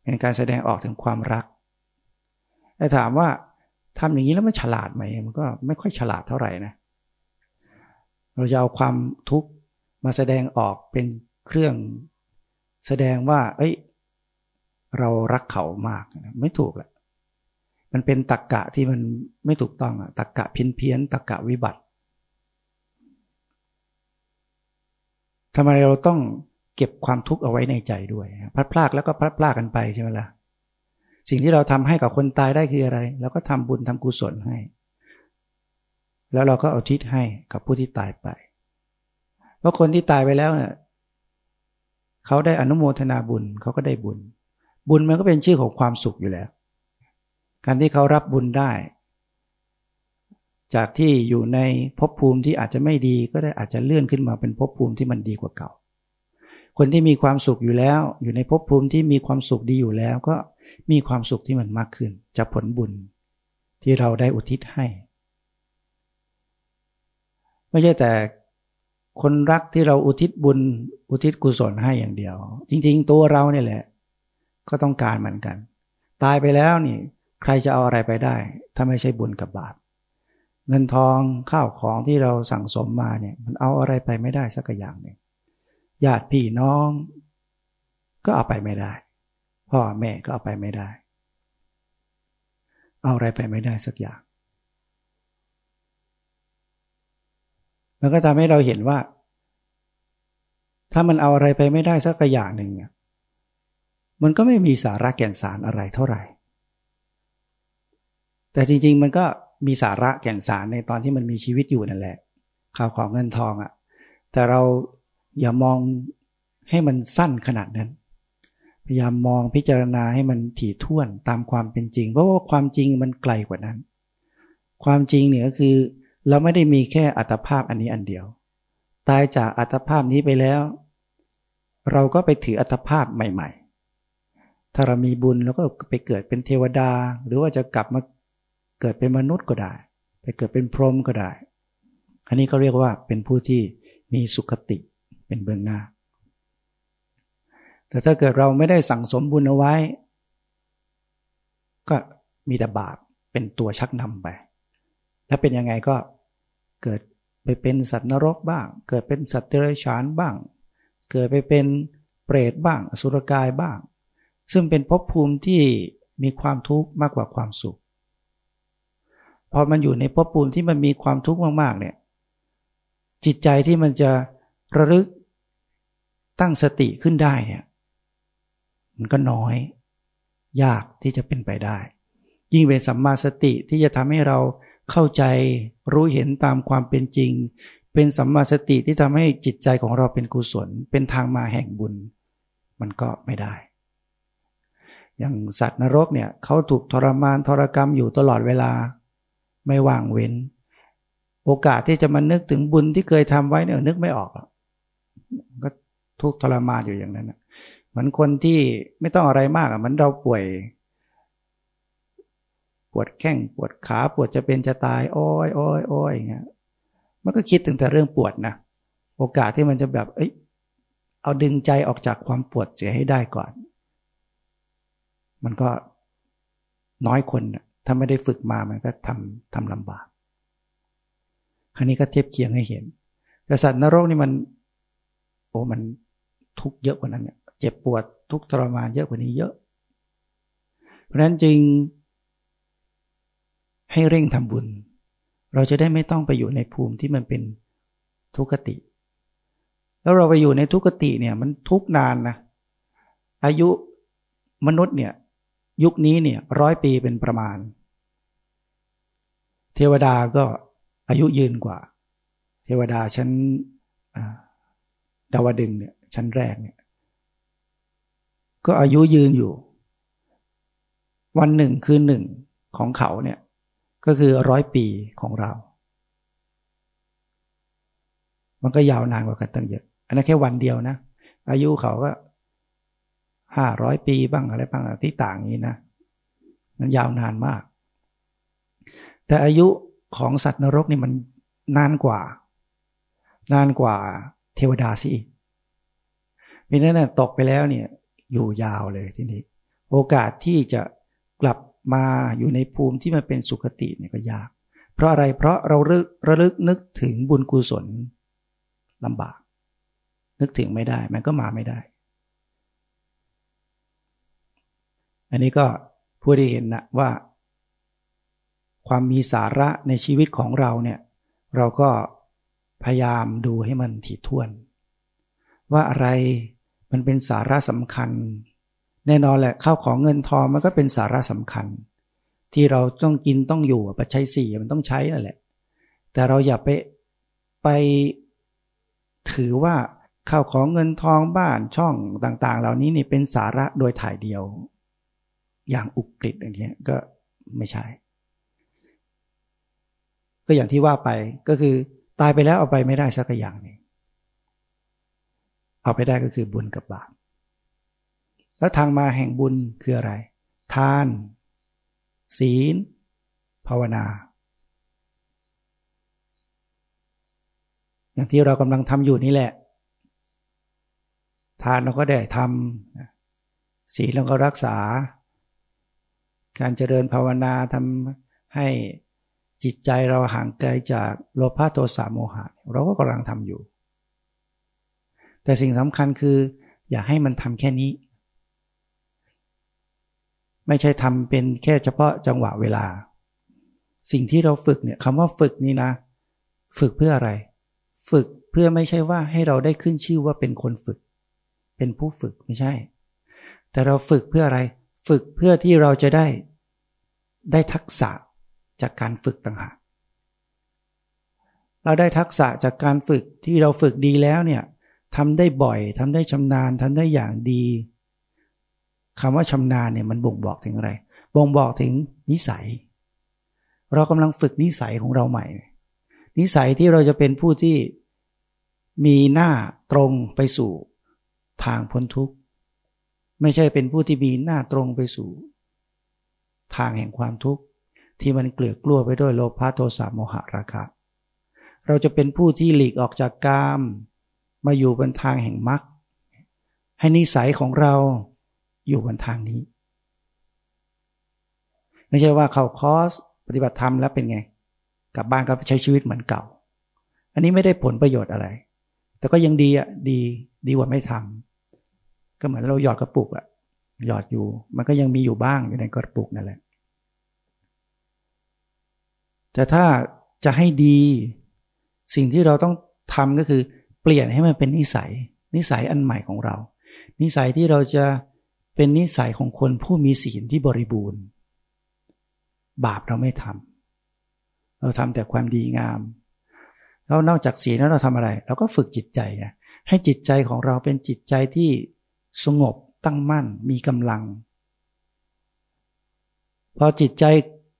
เป็นการแสดงออกถึงความรักแต่ถามว่าทำอย่างนี้แล้วมันฉลาดไหมมันก็ไม่ค่อยฉลาดเท่าไหร่นะเราจะเอาความทุกข์มาแสดงออกเป็นเครื่องแสดงว่า เอ้ย เรารักเขามากไม่ถูกแหละ มันเป็นตักกะที่มันไม่ถูกต้องอะตักกะเพี้ยนเพี้ยนตักกะวิบัติทำไมเราต้องเก็บความทุกข์เอาไว้ในใจด้วยพลัดพรากแล้วก็พลัดพรากกันไปใช่ไหมละ่ะสิ่งที่เราทำให้กับคนตายได้คืออะไรเราก็ทำบุญทำกุศลให้ แล้วเราก็เอาทิศให้กับผู้ที่ตายไปเพราะคนที่ตายไปแล้วเนี่ยเขาได้อนุโมทนาบุญเขาก็ได้บุญ บุญมันก็เป็นชื่อของความสุขอยู่แล้ว การที่เขารับบุญได้ จากที่อยู่ในภพภูมิที่อาจจะไม่ดีก็ได้อาจจะเลื่อนขึ้นมาเป็นภพภูมิที่มันดีกว่าเก่า คนที่มีความสุขอยู่แล้ว อยู่ในภพภูมิที่มีความสุขดีอยู่แล้ว ก็มีความสุขที่มันมากขึ้นจากผลบุญ ที่เราได้อุทิศให้ ไม่ใช่แต่คนรักที่เราอุทิศบุญอุทิศกุศลให้อย่างเดียว จริง ๆ ตัวเราเนี่ยแหละ ก็ต้องการเหมือนกัน ตายไปแล้วนี่ ใครจะเอาอะไรไปได้ ถ้าไม่ใช่บุญกับบาปเงินทองข้าวของที่เราสั่งสมมาเนี่ยมันเอาอะไรไปไม่ได้สักอย่างหนึ่งญาติพี่น้อง ก็เอาไปไม่ได้ พ่อแม่ก็เอาไปไม่ได้ เอาอะไรไปไม่ได้สักอย่าง มันก็ทำให้เราเห็นว่า ถ้ามันเอาอะไรไปไม่ได้สักอย่างหนึ่งเนี่ยมันก็ไม่มีสาระแก่นสารอะไรเท่าไหร่ แต่จริง ๆ มันก็มีสาระแก่นสารในตอนที่มันมีชีวิตอยู่นั่นแหละข่าวของเงินทองอะ่ะ แต่เราอย่ามองให้มันสั้นขนาดนั้น พยายามมองพิจารณาให้มันถี่ถ้วนตามความเป็นจริง เพราะว่าความจริงมันไกลกว่านั้น ความจริงเนี่ยก็คือ เราไม่ได้มีแค่อัตภาพอันนี้อันเดียว ตายจากอัตภาพนี้ไปแล้ว เราก็ไปถืออัตภาพใหม่ ๆ ถ้าเรามีบุญเราก็ไปเกิดเป็นเทวดา หรือว่าจะกลับมา เกิดเป็นมนุษย์ก็ได้ ไปเกิดเป็นพรหมก็ได้ อันนี้เขาเรียกว่าเป็นผู้ที่มีสุขติเป็นเบื้องหน้า แต่ถ้าเกิดเราไม่ได้สั่งสมบุญเอาไว้ ก็มีแต่บาปเป็นตัวชักนำไป แล้วเป็นยังไงก็เกิดไปเป็นสัตว์นรกบ้าง เกิดเป็นสัตว์เดรัจฉานบ้าง เกิดไปเป็นเปรตบ้าง อสุรกายบ้าง ซึ่งเป็นภพภูมิที่มีความทุกข์มากกว่าความสุข พอมันอยู่ในภพภูมิที่มันมีความทุกข์มากๆเนี่ยจิตใจที่มันจะระลึกตั้งสติขึ้นได้เนี่ยมันก็น้อย ยากที่จะเป็นไปได้ ยิ่งเป็นสัมมาสติที่จะทำให้เราเข้าใจรู้เห็นตามความเป็นจริง เป็นสัมมาสติที่ทำให้จิตใจของเราเป็นกุศล เป็นทางมาแห่งบุญ มันก็ไม่ได้ อย่างสัตว์นรกเนี่ยเขาถูกทรมานทรกรรมอยู่ตลอดเวลา ไม่ว่างเว้น โอกาสที่จะมานึกถึงบุญที่เคยทำไว้เนี่ยนึกไม่ออกก็ทุกทรมานอยู่อย่างนั้นนะมือนคนที่ไม่ต้องอะไรมากอะมันเราป่วย ปวดแข้งปวดขาปวดจะเป็นจะตายโอ้ยโอ้ยโอ้ยอย่างเงี้ยมันก็คิดถึงแต่เรื่องปวดนะโอกาสที่มันจะแบบ เอ้ยเอาดึงใจออกจากความปวดเสียให้ได้ก่อน มันก็น้อยคน ถ้าไม่ได้ฝึกมามันก็ทำทำลำบากครั้นี้ก็เทียบเคียงให้เห็นแต่สัตว์นรกนี่มัน โอ้มันทุกเยอะกว่านั้นเนี่ยเจ็บปวดทุกทรมานเยอะกว่านี้เยอะ เพราะฉะนั้นจึง ให้เร่งทำบุญ เราจะได้ไม่ต้องไปอยู่ในภูมิที่มันเป็นทุกขติ แล้วเราไปอยู่ในทุกขติเนี่ย มันทุกนานนะอายุมนุษย์เนี่ย ยุคนี้เนี่ยร้อยปีเป็นประมาณ เทวดาก็อายุยืนกว่า เทวดาชั้นดาวดึงเนี่ยชั้นแรกเนี่ยก็อายุยืนอยู่ วันหนึ่งคือหนึ่งของเขาเนี่ยก็คือร้อยปีของเรา มันก็ยาวนานกว่ากันตั้งเยอะ อันนั้นแค่วันเดียวนะ อายุเขาก็ห้าร้อยปีบ้างอะไรบ้างที่ต่างนี้นะ มันยาวนานมาก แต่อายุของสัตว์นรกนี่มันนานกว่า นานกว่าเทวดาสิเพราะนั้นตกไปแล้วเนี่ยอยู่ยาวเลยทีนี้ โอกาสที่จะกลับมาอยู่ในภูมิที่มันเป็นสุขติเนี่ยก็ยาก เพราะอะไรเพราะเราระลึกนึกถึงบุญกุศลลำบาก นึกถึงไม่ได้มันก็มาไม่ได้ อันนี้ก็ผู้ได้เห็นนะว่า ความมีสาระในชีวิตของเราเนี่ยเราก็พยายามดูให้มันถี่ถ้วน ว่าอะไรมันเป็นสาระสำคัญ แน่นอนแหละข้าวของเงินทองมันก็เป็นสาระสำคัญ ที่เราต้องกินต้องอยู่ปัจจัยสี่มันต้องใช้นั่นแหละ แต่เราอย่าไปไปถือว่าข้าวของเงินทองบ้านช่องต่างๆ เหล่านี้นี่เป็นสาระโดยถ่ายเดียว อย่างอุกฤษอย่างเงี้ยก็ไม่ใช่ ก็อย่างที่ว่าไปก็คือตายไปแล้วเอาไปไม่ได้สักอย่างหนึ่งเอาไปได้ก็คือบุญกับบาปแล้วทางมาแห่งบุญคืออะไร ทาน ศีล ภาวนา อย่างที่เรากำลังทำอยู่นี่แหละ ทานเราก็ได้ทำศีลเราก็รักษา การเจริญภาวนาทำให้ จิตใจเราห่างไกลจากโลภะโทสะโมหะ เราก็กำลังทำอยู่ แต่สิ่งสำคัญคือ อย่าให้มันทำแค่นี้ ไม่ใช่ทำเป็นแค่เฉพาะจังหวะเวลา สิ่งที่เราฝึกเนี่ยคำว่าฝึกนี่นะ ฝึกเพื่ออะไร ฝึกเพื่อไม่ใช่ว่าให้เราได้ขึ้นชื่อว่าเป็นคนฝึก เป็นผู้ฝึกไม่ใช่ แต่เราฝึกเพื่ออะไร ฝึกเพื่อที่เราจะได้ได้ทักษะ จากการฝึกต่างหากเราได้ทักษะจากการฝึกที่เราฝึกดีแล้วเนี่ยทำได้บ่อยทำได้ชำนาญทำได้อย่างดีคำว่าชำนาญเนี่ยมันบ่งบอกถึงอะไร บ่งบอกถึงนิสัย เรากำลังฝึกนิสัยของเราใหม่ นิสัยที่เราจะเป็นผู้ที่มีหน้าตรงไปสู่ทางพ้นทุกข์ ไม่ใช่เป็นผู้ที่มีหน้าตรงไปสู่ ทางแห่งความทุกข์ ที่มันเกลือกลัวไปด้วยโลภะโทสะโมหะราคะ เราจะเป็นผู้ที่หลีกออกจากกาม มาอยู่บนทางแห่งมรรคให้นิสัยของเราอยู่บนทางนี้ ไม่ใช่ว่าเข้าคอร์สปฏิบัติธรรมแล้วเป็นไง กลับบ้านก็ใช้ชีวิตเหมือนเก่า อันนี้ไม่ได้ผลประโยชน์อะไร แต่ก็ยังดีอะดีดีกว่าไม่ทำก็เหมือนเราหยอดกระปุกอะหยอดอยู่ มันก็ยังมีอยู่บ้างอยู่ในกระปุกนั่นแหละ แต่ถ้าจะให้ดีสิ่งที่เราต้องทำก็คือเปลี่ยนให้มันเป็นนิสัย นิสัยอันใหม่ของเรา นิสัยที่เราจะเป็นนิสัยของคนผู้มีศีลที่บริบูรณ์ บาปเราไม่ทำเราทำแต่ความดีงามแล้วนอกจากศีลแล้วเราทำอะไร เราก็ฝึกจิตใจไงให้จิตใจของเราเป็นจิตใจที่สงบตั้งมั่นมีกำลัง พอจิตใจ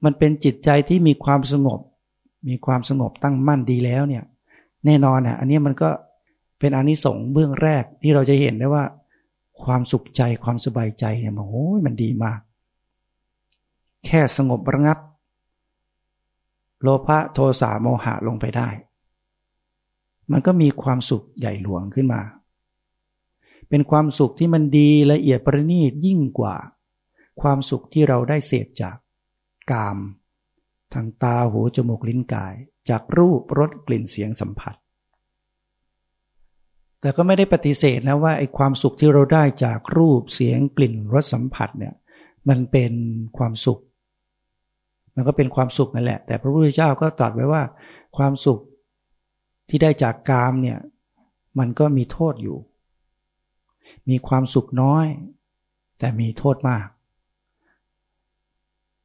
มันเป็นจิตใจที่มีความสงบ มีความสงบตั้งมั่นดีแล้วเนี่ย แน่นอนอะอันนี้มันก็เป็นอนิสงส์เบื้องแรกที่เราจะเห็นได้ว่า ความสุขใจความสบายใจเนี่ยมันโอ้ยมันดีมาก แค่สงบระงับ โลภะโทสะโมหะลงไปได้ มันก็มีความสุขใหญ่หลวงขึ้นมา เป็นความสุขที่มันดีละเอียดประณีตยิ่งกว่า ความสุขที่เราได้เสพจาก กาม ทางตาหูจมูกลิ้นกาย จากรูปรสกลิ่นเสียงสัมผัส แต่ก็ไม่ได้ปฏิเสธนะว่าไอ้ความสุขที่เราได้จากรูปเสียงกลิ่นรสสัมผัสเนี่ยมันเป็นความสุข มันก็เป็นความสุขนั่นแหละ แต่พระพุทธเจ้าก็ตรัสไว้ว่า ความสุขที่ได้จากกามเนี่ยมันก็มีโทษอยู่ มีความสุขน้อย แต่มีโทษมาก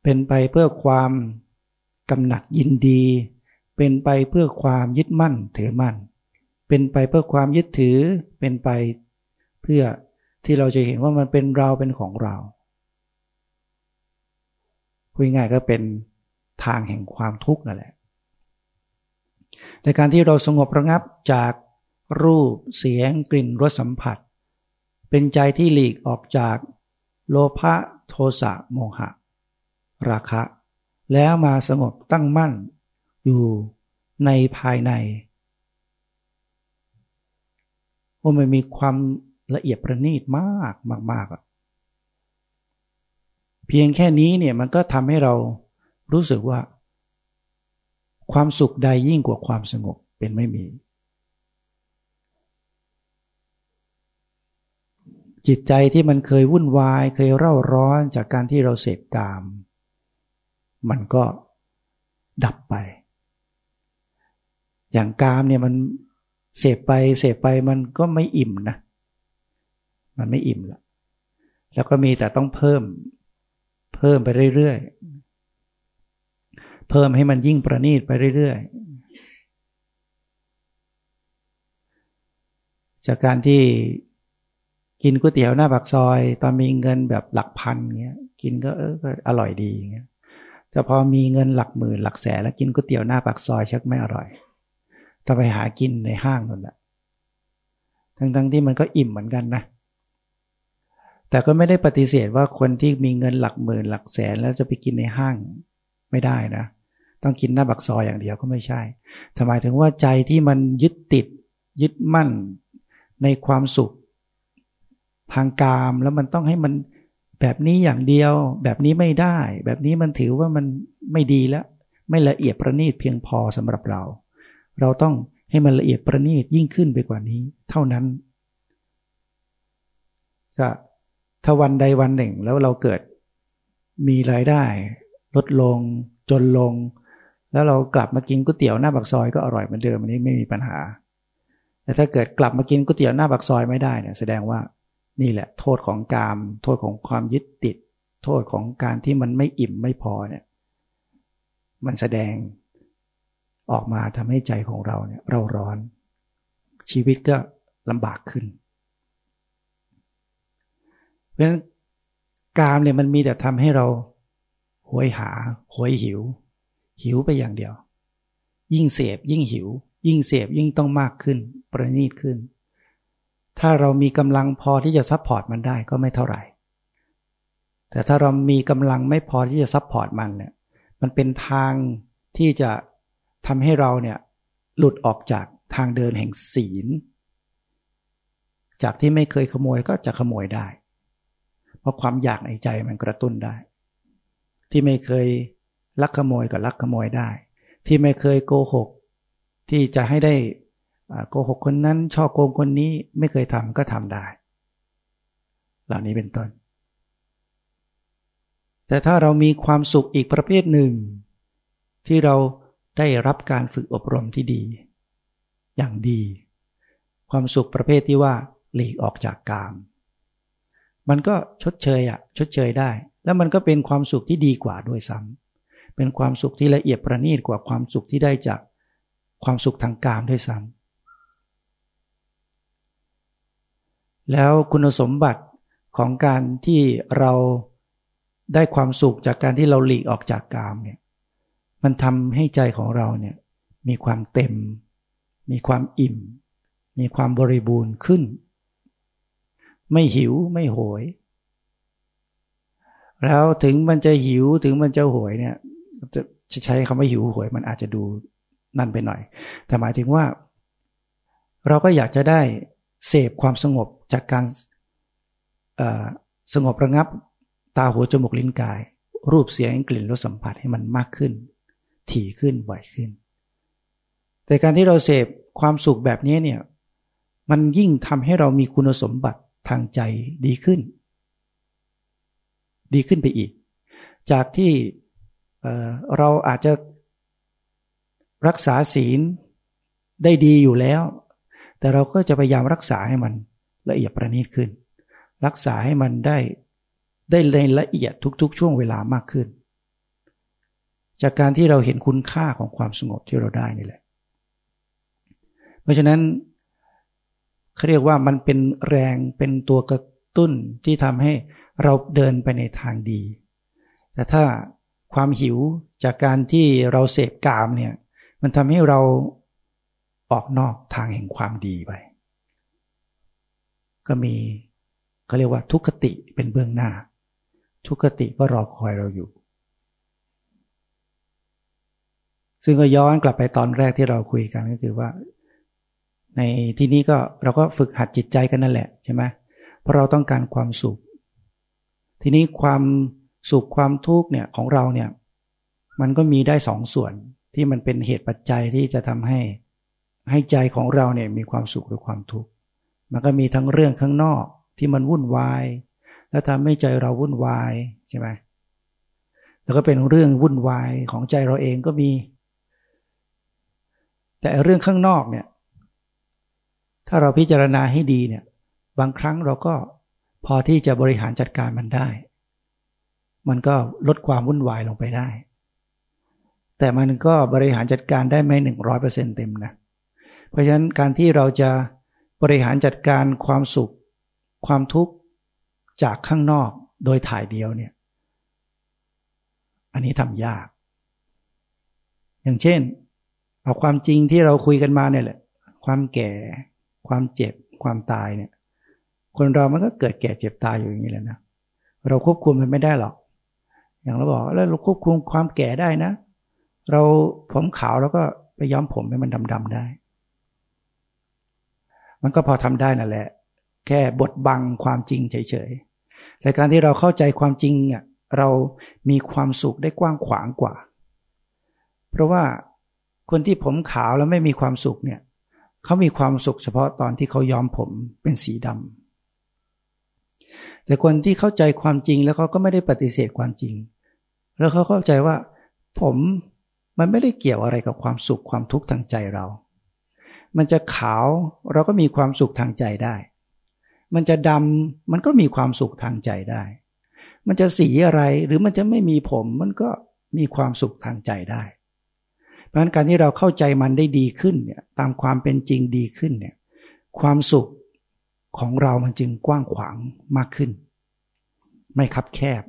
เป็นไปเพื่อความกำหนัดยินดี เป็นไปเพื่อความยึดมั่นถือมั่น เป็นไปเพื่อความยึดถือ เป็นไปเพื่อที่เราจะเห็นว่ามันเป็นเราเป็นของเราพูดง่ายก็เป็นทางแห่งความทุกข์นั่นแหละ แต่การที่เราสงบระงับจากรูปเสียงกลิ่นรสสัมผัส เป็นใจที่หลีกออกจากโลภะโทสะโมหะ ราคะ แล้วมาสงบตั้งมั่น อยู่ในภายในว่ามันมีความละเอียดประณีตมากมากๆเพียงแค่นี้เนี่ยมันก็ทำให้เรารู้สึกว่า ความสุขใดยิ่งกว่าความสงบเป็นไม่มี จิตใจที่มันเคยวุ่นวายเคยเร่าร้อนจากการที่เราเสพกาม มันก็ดับไป อย่างกามเนี่ยมันเสพไปเสพไปมันก็ไม่อิ่มนะ มันไม่อิ่มละแล้วก็มีแต่ต้องเพิ่มเพิ่มไปเรื่อยๆ เพิ่มให้มันยิ่งประณีตไปเรื่อยๆ จากการที่กินก๋วยเตี๋ยวหน้าปากซอย ตอนมีเงินแบบหลักพันเงี้ย กินก็เอออร่อยดีเงี้ย แต่พอมีเงินหลักหมื่นหลักแสนแล้วกินก๋วยเตี๋ยวหน้าปากซอยชักไม่อร่อยต้องไปหากินในห้างนั่นแหละทั้งๆที่มันก็อิ่มเหมือนกันนะ แต่ก็ไม่ได้ปฏิเสธว่าคนที่มีเงินหลักหมื่นหลักแสนแล้วจะไปกินในห้างไม่ได้นะ ต้องกินหน้าบักซอยอย่างเดียวก็ไม่ใช่ทำไมถึงว่าใจที่มันยึดติด ยึดมั่นในความสุข ทางกามแล้วมันต้องให้มัน แบบนี้อย่างเดียว แบบนี้ไม่ได้ แบบนี้มันถือว่ามันไม่ดีแล้ว ไม่ละเอียดประณีตเพียงพอสำหรับเรา เราต้องให้มันละเอียดประณีตยิ่งขึ้นไปกว่านี้ เท่านั้นก็ถ้าวันใดวันหนึ่งแล้วเราเกิดมีรายได้ ลดลงจนลง แล้วเรากลับมากินก๋วยเตี๋ยวหน้าปากซอยก็อร่อยเหมือนเดิมอันนี้ไม่มีปัญหา แต่ถ้าเกิดกลับมากินก๋วยเตี๋ยวหน้าปากซอยไม่ได้เนี่ยแสดงว่า นี่แหละ โทษของกาม โทษของความยึดติด โทษของการที่มันไม่อิ่มไม่พอเนี่ยมันแสดงออกมาทำให้ใจของเราเนี่ยเราร้อน ชีวิตก็ลำบากขึ้น เพราะฉะนั้นกามเนี่ยมันมีแต่ทำให้เราหวยหาหวยหิว หิวไปอย่างเดียว ยิ่งเสพยิ่งหิว ยิ่งเสพยิ่งต้องมากขึ้น ประณีตขึ้น ถ้าเรามีกำลังพอที่จะ support มันได้ก็ไม่เท่าไหร่ แต่ถ้าเรามีกำลังไม่พอที่จะ support มันเนี่ย มันเป็นทางที่จะทำให้เราเนี่ยหลุดออกจากทางเดินแห่งศีล จากที่ไม่เคยขโมยก็จะขโมยได้ เพราะความอยากในใจมันกระตุ้นได้ ที่ไม่เคยลักขโมยก็ลักขโมยได้ ที่ไม่เคยโกหก ที่จะให้ได้ โกหกคนนั้นชอบโกงคนนี้ไม่เคยทำก็ทำได้ เหล่านี้เป็นต้น แต่ถ้าเรามีความสุขอีกประเภทหนึ่ง ที่เราได้รับการฝึกอบรมที่ดี อย่างดี ความสุขประเภทที่ว่าหลีกออกจากกาม มันก็ชดเชยอะชดเชยได้ แล้วมันก็เป็นความสุขที่ดีกว่าด้วยซ้ำเป็นความสุขที่ละเอียดประณีตกว่าความสุขที่ได้จากความสุขทางกามด้วยซ้ำ แล้วคุณสมบัติของการที่เราได้ความสุขจากการที่เราหลีกออกจากกามเนี่ยมันทำให้ใจของเราเนี่ยมีความเต็ม มีความอิ่ม มีความบริบูรณ์ขึ้น ไม่หิวไม่โหย แล้วถึงมันจะหิวถึงมันจะโหยเนี่ยจะใช้คำว่าหิวโหยมันอาจจะดูนั่นไปหน่อย แต่หมายถึงว่า เราก็อยากจะได้ เสพความสงบจากการสงบระงับตาหูจมูกลิ้นกาย รูปเสียงกลิ่นรสสัมผัสให้มันมากขึ้น ถี่ขึ้นบ่อยขึ้น แต่การที่เราเสพความสุขแบบนี้เนี่ยมันยิ่งทำให้เรามีคุณสมบัติทางใจดีขึ้น ดีขึ้นไปอีก จากที่เเราอาจจะรักษาศีลได้ดีอยู่แล้ว แต่เราก็จะพยายามรักษาให้มันละเอียดประณีตขึ้น รักษาให้มันได้ได้ในละเอียดทุกๆ ช่วงเวลามากขึ้น จากการที่เราเห็นคุณค่าของความสงบที่เราได้นี่แหละ เพราะฉะนั้นเขาเรียกว่ามันเป็นแรงเป็นตัวกระตุ้นที่ทำให้เราเดินไปในทางดี แต่ถ้าความหิวจากการที่เราเสพกามเนี่ย มันทำให้เรา ออกนอกทางแห่งความดีไป ก็มีเขาเรียกว่าทุกขติเป็นเบื้องหน้า ทุกขติก็รอคอยเราอยู่ ซึ่งก็ย้อนกลับไปตอนแรกที่เราคุยกันก็คือว่า ในที่นี้ก็เราก็ฝึกหัดจิตใจกันนั่นแหละใช่ไหมเพราะเราต้องการความสุข ทีนี้ความสุขความทุกข์เนี่ยของเราเนี่ยมันก็มีได้สองส่วนที่มันเป็นเหตุปัจจัยที่จะทำให้ ให้ใจของเราเนี่ยมีความสุขหรือความทุกข์มันก็มีทั้งเรื่องข้างนอกที่มันวุ่นวาย แล้วทำให้ใจเราวุ่นวายใช่ไหมแล้วก็เป็นเรื่องวุ่นวายของใจเราเองก็มี แต่เรื่องข้างนอกเนี่ย ถ้าเราพิจารณาให้ดีเนี่ย บางครั้งเราก็พอที่จะบริหารจัดการมันได้ มันก็ลดความวุ่นวายลงไปได้ แต่มันก็บริหารจัดการได้ไม่หนึ่งร้อยเปอร์เซ็นต์เต็มนะ เพราะฉะนั้นการที่เราจะบริหารจัดการความสุข ความทุกข์จากข้างนอกโดยถ่ายเดียวเนี่ย อันนี้ทำยาก อย่างเช่น เอาความจริงที่เราคุยกันมาเนี่ยแหละ ความแก่ ความเจ็บ ความตายเนี่ย คนเรามันก็เกิดแก่เจ็บตายอยู่อย่างนี้แหละนะ เราควบคุมมันไม่ได้หรอก อย่างเราบอกแล้วเราควบคุมความแก่ได้นะ เราผมขาวแล้วก็ไปย้อมผมให้มันดำๆได้ มันก็พอทำได้นั่นแหละ แค่บดบังความจริงเฉยๆแต่การที่เราเข้าใจความจริงเ่ยเรามีความสุขได้กว้างขวางกว่า เพราะว่าคนที่ผมขาวแล้วไม่มีความสุขเนี่ยเขามีความสุขเฉพาะตอนที่เขาย้อมผมเป็นสีดำแต่คนที่เข้าใจความจริงแล้วเขาก็ไม่ได้ปฏิเสธความจริง แล้วเขาเข้าใจว่า ผมมันไม่ได้เกี่ยวอะไรกับความสุขความทุกข์ทางใจเรา มันจะขาวเราก็มีความสุขทางใจได้ มันจะดำมันก็มีความสุขทางใจได้ มันจะสีอะไรหรือมันจะไม่มีผมมันก็มีความสุขทางใจได้ เพราะฉะนั้นการที่เราเข้าใจมันได้ดีขึ้นเนี่ยตามความเป็นจริงดีขึ้นเนี่ยความสุขของเรามันจึงกว้างขวางมากขึ้น ไม่คับแคบ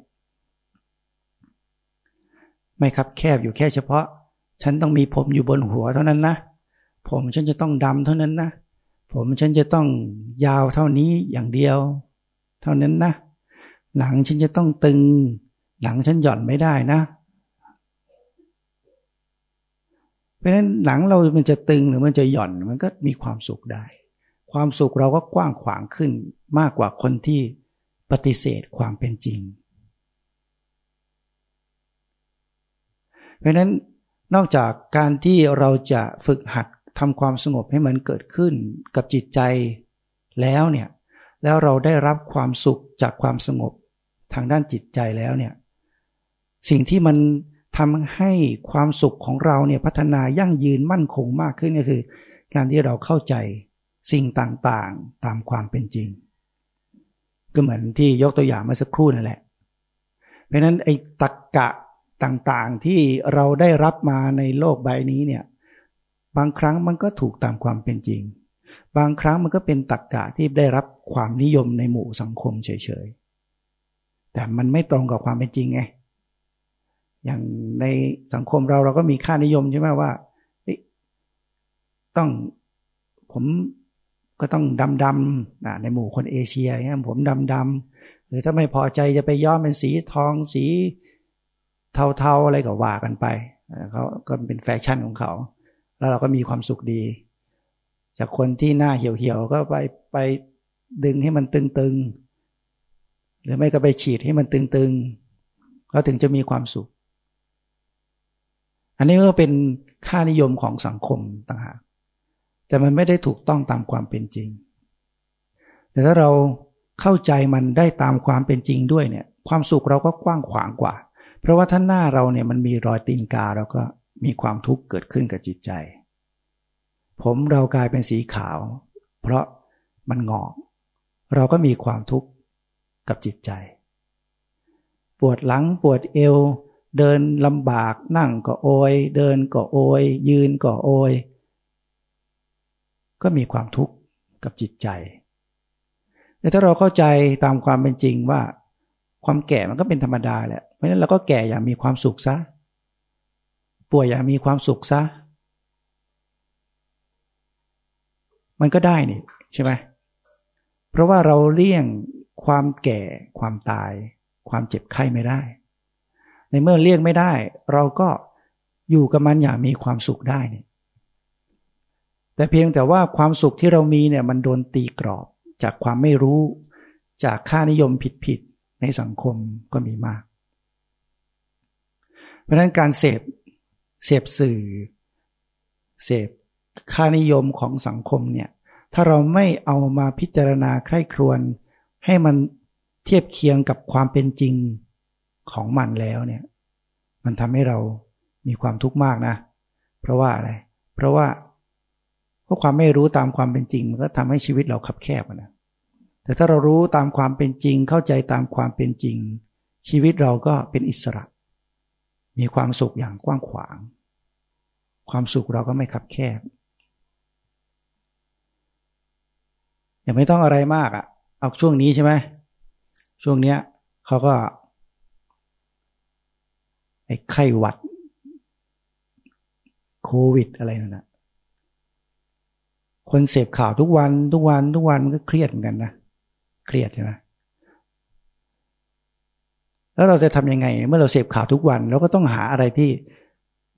ไม่คับแคบอยู่แค่เฉพาะ ฉันต้องมีผมอยู่บนหัวเท่านั้นนะ ผมฉันจะต้องดำเท่านั้นนะ ผมฉันจะต้องยาวเท่านี้อย่างเดียว เท่านั้นนะหลังฉันจะต้องตึงหลังฉันหย่อนไม่ได้นะ เพราะฉะนั้นหลังเรามันจะตึงหรือมันจะหย่อนมันก็มีความสุขได้ ความสุขเราก็กว้างขวางขึ้นมากกว่าคนที่ปฏิเสธความเป็นจริง เพราะนั้นนอกจากการที่เราจะฝึกหัด ทำความสงบให้มันเกิดขึ้นกับจิตใจแล้วเนี่ยแล้วเราได้รับความสุขจากความสงบทางด้านจิตใจแล้วเนี่ยสิ่งที่มันทำให้ความสุขของเราเนี่ยพัฒนายั่งยืนมั่นคงมากขึ้นก็คือ การที่เราเข้าใจสิ่งต่างๆตามความเป็นจริง ก็เหมือนที่ยกตัวอย่างมาสักครู่นั่นแหละ เพราะนั้นไอ้ตักกะต่างๆที่เราได้รับมาในโลกใบนี้เนี่ย บางครั้งมันก็ถูกตามความเป็นจริง บางครั้งมันก็เป็นตรกกะที่ได้รับความนิยมในหมู่สังคมเฉยๆ แต่มันไม่ตรงกับความเป็นจริงไง อย่างในสังคมเราเราก็มีค่านิยมใช่ไหมว่าต้องผมก็ต้องดำดำนะในหมู่คนเอเชียเนี่ยผมดำดำหรือถ้าไม่พอใจจะไปย้อมเป็นสีทองสีเทาๆอะไรก็ว่ากันไปเขาก็เป็นแฟชั่นของเขา แล้วเราก็มีความสุขดี จากคนที่หน้าเหี่ยวๆก็ไปไปดึงให้มันตึงๆ หรือไม่ก็ไปฉีดให้มันตึงๆเราถึงจะมีความสุข อันนี้ก็เป็นค่านิยมของสังคมต่างหากแต่มันไม่ได้ถูกต้องตามความเป็นจริง แต่ถ้าเราเข้าใจมันได้ตามความเป็นจริงด้วยเนี่ย ความสุขเราก็กว้างขวางกว่า เพราะว่าท่านหน้าเราเนี่ยมันมีรอยตีนกาเราก็ มีความทุกข์เกิดขึ้นกับจิตใจ ผมเรากลายเป็นสีขาว เพราะมันงอก เราก็มีความทุกข์กับจิตใจ ปวดหลังปวดเอว เดินลำบากนั่งก็โอย เดินก็โอย ยืนก็โอย ก็มีความทุกข์กับจิตใจแต่ถ้าเราเข้าใจตามความเป็นจริงว่า ความแก่มันก็เป็นธรรมดาแหละเพราะฉะนั้นเราก็แก่อย่างมีความสุขซะ ป่วยอย่างมีความสุขซะ มันก็ได้นี่ใช่ไหมเพราะว่าเราเลี่ยงความแก่ความตาย ความเจ็บไข้ไม่ได้ ในเมื่อเลี่ยงไม่ได้ เราก็อยู่กับมันอย่างมีความสุขได้นี่แต่เพียงแต่ว่าความสุขที่เรามีเนี่ยมันโดนตีกรอบจากความไม่รู้ จากค่านิยมผิดๆในสังคมก็มีมาก เพราะนั้นการเสพ เสพสื่อ เสพค่านิยมของสังคมเนี่ย ถ้าเราไม่เอามาพิจารณาใคร่ครวญให้มันเทียบเคียงกับความเป็นจริงของมันแล้วเนี่ย มันทำให้เรามีความทุกข์มากนะ เพราะว่าอะไร เพราะว่าเพราะความไม่รู้ตามความเป็นจริง มันก็ทำให้ชีวิตเราคับแคบนะแต่ถ้าเรารู้ตามความเป็นจริงเข้าใจตามความเป็นจริง ชีวิตเราก็เป็นอิสระ มีความสุขอย่างกว้างขวาง ความสุขเราก็ไม่ขับแคบอย่าไม่ต้องอะไรมากอะ่ะ เอาช่วงนี้ใช่ไหมช่วงเนี้ยเขาก็ไอ้ไข้หวัด โควิดอะไรนั่นนะคนเสพข่าวทุกวันทุกวันทุกวันมันก็เครียดเหมือนกันนะ เครียดใช่ไหม แล้วเราจะทํำยังไง เมื่อเราเสพข่าวทุกวันเราก็ต้องหาอะไรที่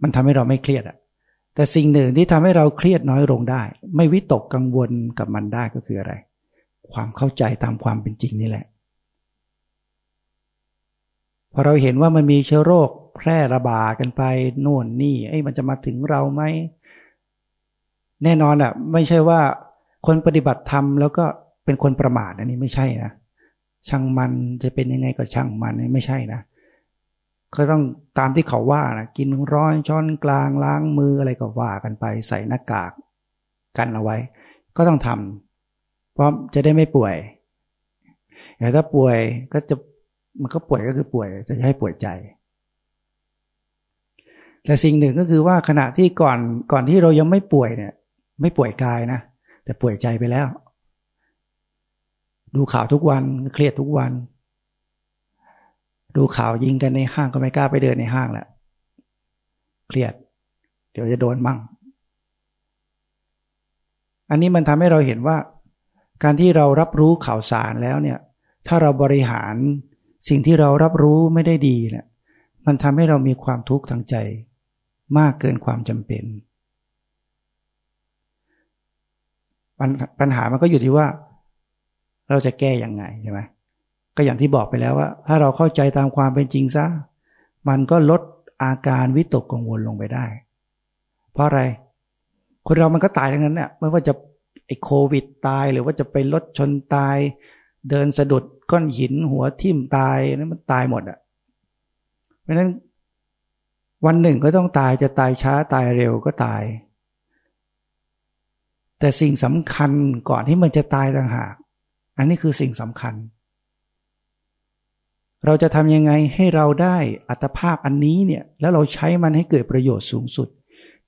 มันทำให้เราไม่เครียดอะแต่สิ่งหนึ่งที่ทำให้เราเครียดน้อยลงได้ ไม่วิตกกังวลกับมันได้ก็คืออะไร ความเข้าใจตามความเป็นจริงนี่แหละพอเราเห็นว่ามันมีเชื้อโรคแพร่ระบาดกันไปโน่นนี่ไอ้มันจะมาถึงเราไหมแน่นอนอะไม่ใช่ว่าคนปฏิบัติธรรมแล้วก็เป็นคนประมาทอันนี้ไม่ใช่นะ ช่างมันจะเป็นยังไงก็ช่างมันไม่ใช่นะก็ต้องตามที่เขาว่านะกินร้อนช้อนกลางล้างมืออะไรก็ว่ากันไป ใส่หน้ากากกันเอาไว้ ก็ต้องทำเพราะจะได้ไม่ป่วยแต่ถ้าป่วยก็จะมันก็ป่วยก็คือป่วยจะให้ป่วยใจ แต่สิ่งหนึ่งก็คือว่าขณะที่ก่อนก่อนที่เรายังไม่ป่วยเนี่ย ไม่ป่วยกายนะแต่ป่วยใจไปแล้ว ดูข่าวทุกวันเครียดทุกวัน ดูข่าวยิงกันในห้างก็ไม่กล้าไปเดินในห้างแหละเครียด เดี๋ยวจะโดนมั่ง อันนี้มันทำให้เราเห็นว่า การที่เรารับรู้ข่าวสารแล้วเนี่ย ถ้าเราบริหารสิ่งที่เรารับรู้ไม่ได้ดีเนี่ยมันทำให้เรามีความทุกข์ทางใจ มากเกินความจำเป็น ปัญหามันก็อยู่ที่ว่า เราจะแก้อย่างไงใช่ไหมก็อย่างที่บอกไปแล้วว่า ถ้าเราเข้าใจตามความเป็นจริงซะ มันก็ลดอาการวิตกกังวลลงไปได้ เพราะอะไร คนเรามันก็ตายทั้งนั้นเนี่ยไม่ว่าจะไอ้โควิดตายหรือว่าจะไปรถชนตาย เดินสะดุดก้อนหินหัวทิ่มตายนั้นมันตายหมดอะ เพราะนั้นวันหนึ่งก็ต้องตายจะตายช้าตายเร็วก็ตาย แต่สิ่งสำคัญก่อนที่มันจะตายต่างหาก อันนี้คือสิ่งสำคัญ เราจะทำยังไงให้เราได้อัตภาพอันนี้เนี่ยแล้วเราใช้มันให้เกิดประโยชน์สูงสุด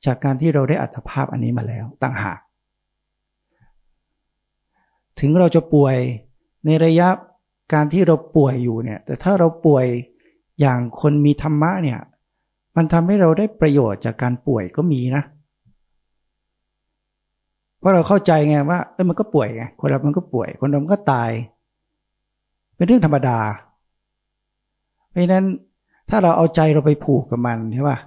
จากการที่เราได้อัตภาพอันนี้มาแล้วต่างหาก ถึงเราจะป่วยในระยะการที่เราป่วยอยู่เนี่ยแต่ถ้าเราป่วยอย่างคนมีธรรมะเนี่ยมันทำให้เราได้ประโยชน์จากการป่วยก็มีนะเพราะเราเข้าใจไงว่าเออมันก็ป่วยไงคนเรามันก็ป่วย คนเราก็ตาย เป็นเรื่องธรรมดา เพราะนั้นถ้าเราเอาใจเราไปผูกกับมันใช่ป่ะ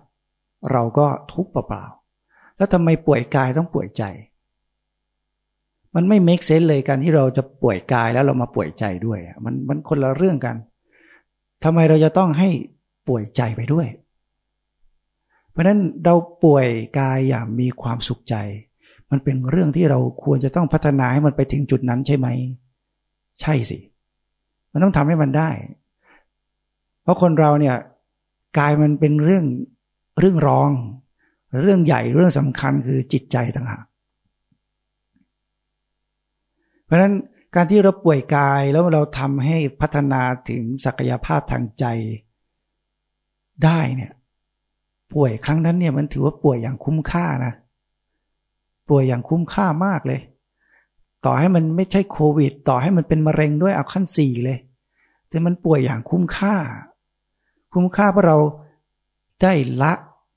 เราก็ทุกข์เปล่าๆแล้วทำไมป่วยกายต้องป่วยใจ มันไม่เมคเซนเลยการที่เราจะป่วยกายแล้วเรามาป่วยใจด้วยมันมันคนละเรื่องกันทำไมเราจะต้องให้ป่วยใจไปด้วย เพราะนั้นเราป่วยกายอย่างมีความสุขใจ มันเป็นเรื่องที่เราควรจะต้องพัฒนาให้มันไปถึงจุดนั้นใช่ไหม ใช่สิ มันต้องทำให้มันได้ เพราะคนเราเนี่ยกายมันเป็นเรื่องเรื่องรอง เรื่องใหญ่เรื่องสำคัญคือจิตใจต่างหากเพราะฉะนั้นการที่เราป่วยกายแล้วเราทำให้พัฒนาถึงศักยภาพทางใจได้เนี่ย ป่วยครั้งนั้นเนี่ยมันถือว่าป่วยอย่างคุ้มค่านะ ป่วยอย่างคุ้มค่ามากเลย ต่อให้มันไม่ใช่โควิด ต่อให้มันเป็นมะเร็งด้วยเอาขั้นสี่เลย แต่มันป่วยอย่างคุ้มค่า คุ้มค่าเพราะเราได้ละ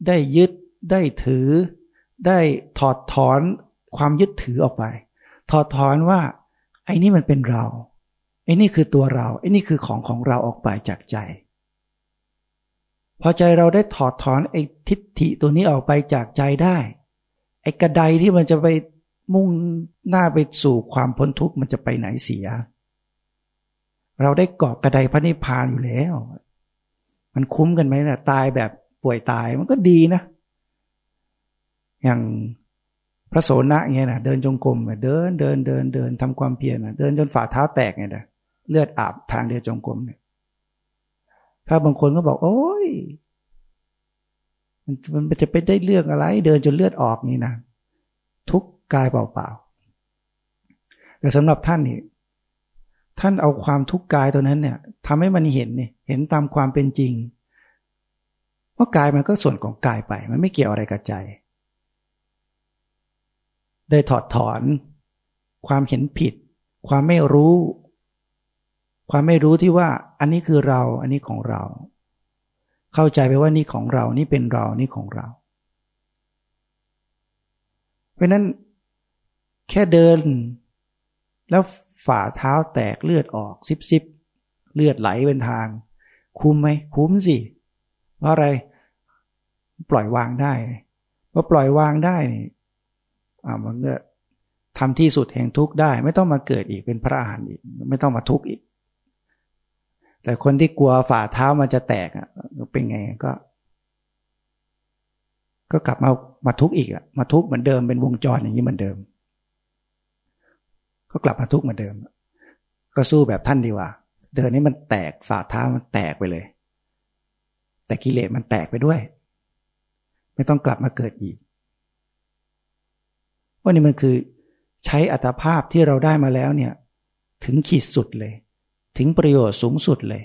ได้ยึด ได้ถือ ได้ถอดถอนความยึดถือออกไป ถอดถอนว่า ไอ้นี่มันเป็นเรา ไอ้นี่คือตัวเรา ไอ้นี่คือของของเราออกไปจากใจ พอใจเราได้ถอดถอนไอ้ทิฏฐิตัวนี้ออกไปจากใจได้ ไอ้กระไดที่มันจะไปมุ่งหน้าไปสู่ความพ้นทุกข์มันจะไปไหนเสีย เราได้เกาะกระไดพระนิพพานอยู่แล้ว มันคุ้มกันไหมนะ่ะตายแบบป่วยตายมันก็ดีนะ อย่างพระโสนะเงี้ยนะเดินจงกรมเดินเดินเดินเดินทำความเพียรเดินจนฝ่าเท้าแตกไงนะเลือดอาบทางเดินจงกรมเนี่ยถ้าบางคนก็บอก โอ้ย มันมันจะไปได้เรื่องอะไร เดินจนเลือดออกนี่นะทุกกายเปล่าๆแต่สำหรับท่านนี่ท่านเอาความทุกข์กายตัวนั้นเนี่ยทำให้มันเห็นเนี่ยเห็นตามความเป็นจริงว่ากายมันก็ส่วนของกายไป มันไม่เกี่ยวอะไรกับใจ ได้ถอดถอน ความเห็นผิด ความไม่รู้ ความไม่รู้ที่ว่า อันนี้คือเรา อันนี้ของเรา เข้าใจไปว่านี่ของเรา นี่เป็นเรา นี่ของเรา เพราะนั้นแค่เดิน แล้วฝ่าเท้าแตกเลือดออกซิบซิบเลือดไหลเป็นทาง คุ้มไหมคุ้มสิเพราะอะไร ปล่อยวางได้พอปล่อยวางได้นี่อ่ามันก็ทำที่สุดแห่งทุกข์ได้ ไม่ต้องมาเกิดอีกเป็นพระอรหันต์อีก ไม่ต้องมาทุกข์อีก แต่คนที่กลัวฝ่าเท้ามันจะแตกอะเป็นไงก็ ก็กลับมามาทุกข์อีกอะมาทุกข์เหมือนเดิมเป็นวงจรอย่างนี้เหมือนเดิม ก็กลับมาทุกข์เหมือนเดิม ก็สู้แบบท่านดีกว่า เดินนี้มันแตกฝ่าเท้ามันแตกไปเลย แต่กิเลสมันแตกไปด้วย ไม่ต้องกลับมาเกิดอีกว่านี่มันคือใช้อัตภาพที่เราได้มาแล้วเนี่ย ถึงขีดสุดเลย ถึงประโยชน์สูงสุดเลย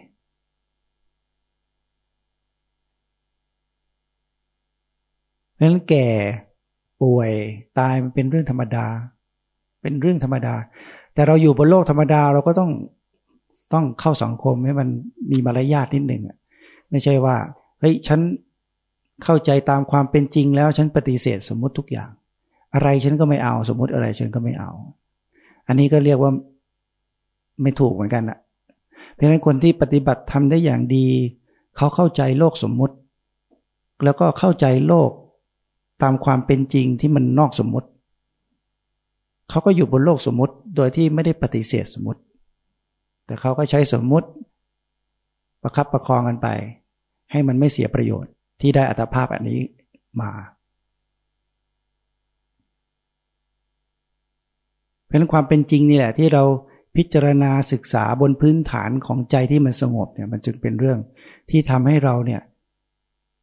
เพราะฉะนั้นแก่ป่วยตายมันเป็นเรื่องธรรมดา เป็นเรื่องธรรมดา แต่เราอยู่บนโลกธรรมดาเราก็ต้องต้องเข้าสังคมให้มันมีมารยาทนิดหนึ่งอะไม่ใช่ว่าเฮ้ยฉันเข้าใจตามความเป็นจริงแล้วฉันปฏิเสธสมมติทุกอย่าง อะไรฉันก็ไม่เอาสมมติอะไรฉันก็ไม่เอา อันนี้ก็เรียกว่าไม่ถูกเหมือนกันอะ เพราะฉะนั้นคนที่ปฏิบัติทำได้อย่างดี เขาเข้าใจโลกสมมุติ แล้วก็เข้าใจโลกตามความเป็นจริงที่มันนอกสมมุติ เขาก็อยู่บนโลกสมมุติโดยที่ไม่ได้ปฏิเสธสมมติ แต่เขาก็ใช้สมมุติ ประคับประคองกันไป ให้มันไม่เสียประโยชน์ที่ได้อัตภาพอันนี้มาเป็นความเป็นจริงนี่แหละที่เรา พิจารณาศึกษาบนพื้นฐานของใจที่มันสงบเนี่ยมันจึงเป็นเรื่องที่ทำให้เราเนี่ย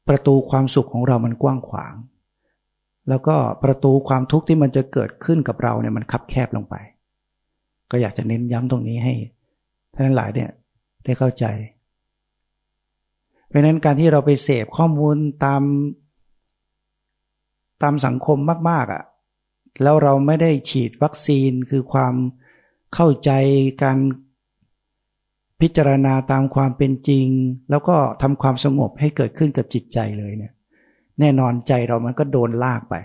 ประตูความสุขของเรามันกว้างขวาง แล้วก็ประตูความทุกข์ที่มันจะเกิดขึ้นกับเราเนี่ยมันคับแคบลงไป ก็อยากจะเน้นย้ำตรงนี้ให้ท่านหลายเนี่ยได้เข้าใจ เพราะนั้นการที่เราไปเสพข้อมูลตาม ตามสังคมมาก ๆอะ่ะแล้วเราไม่ได้ฉีดวัคซีนคือความ เข้าใจการพิจารณาตามความเป็นจริง แล้วก็ทำความสงบให้เกิดขึ้นกับจิตใจเลยเนี่ย แน่นอนใจเรามันก็โดนลากไป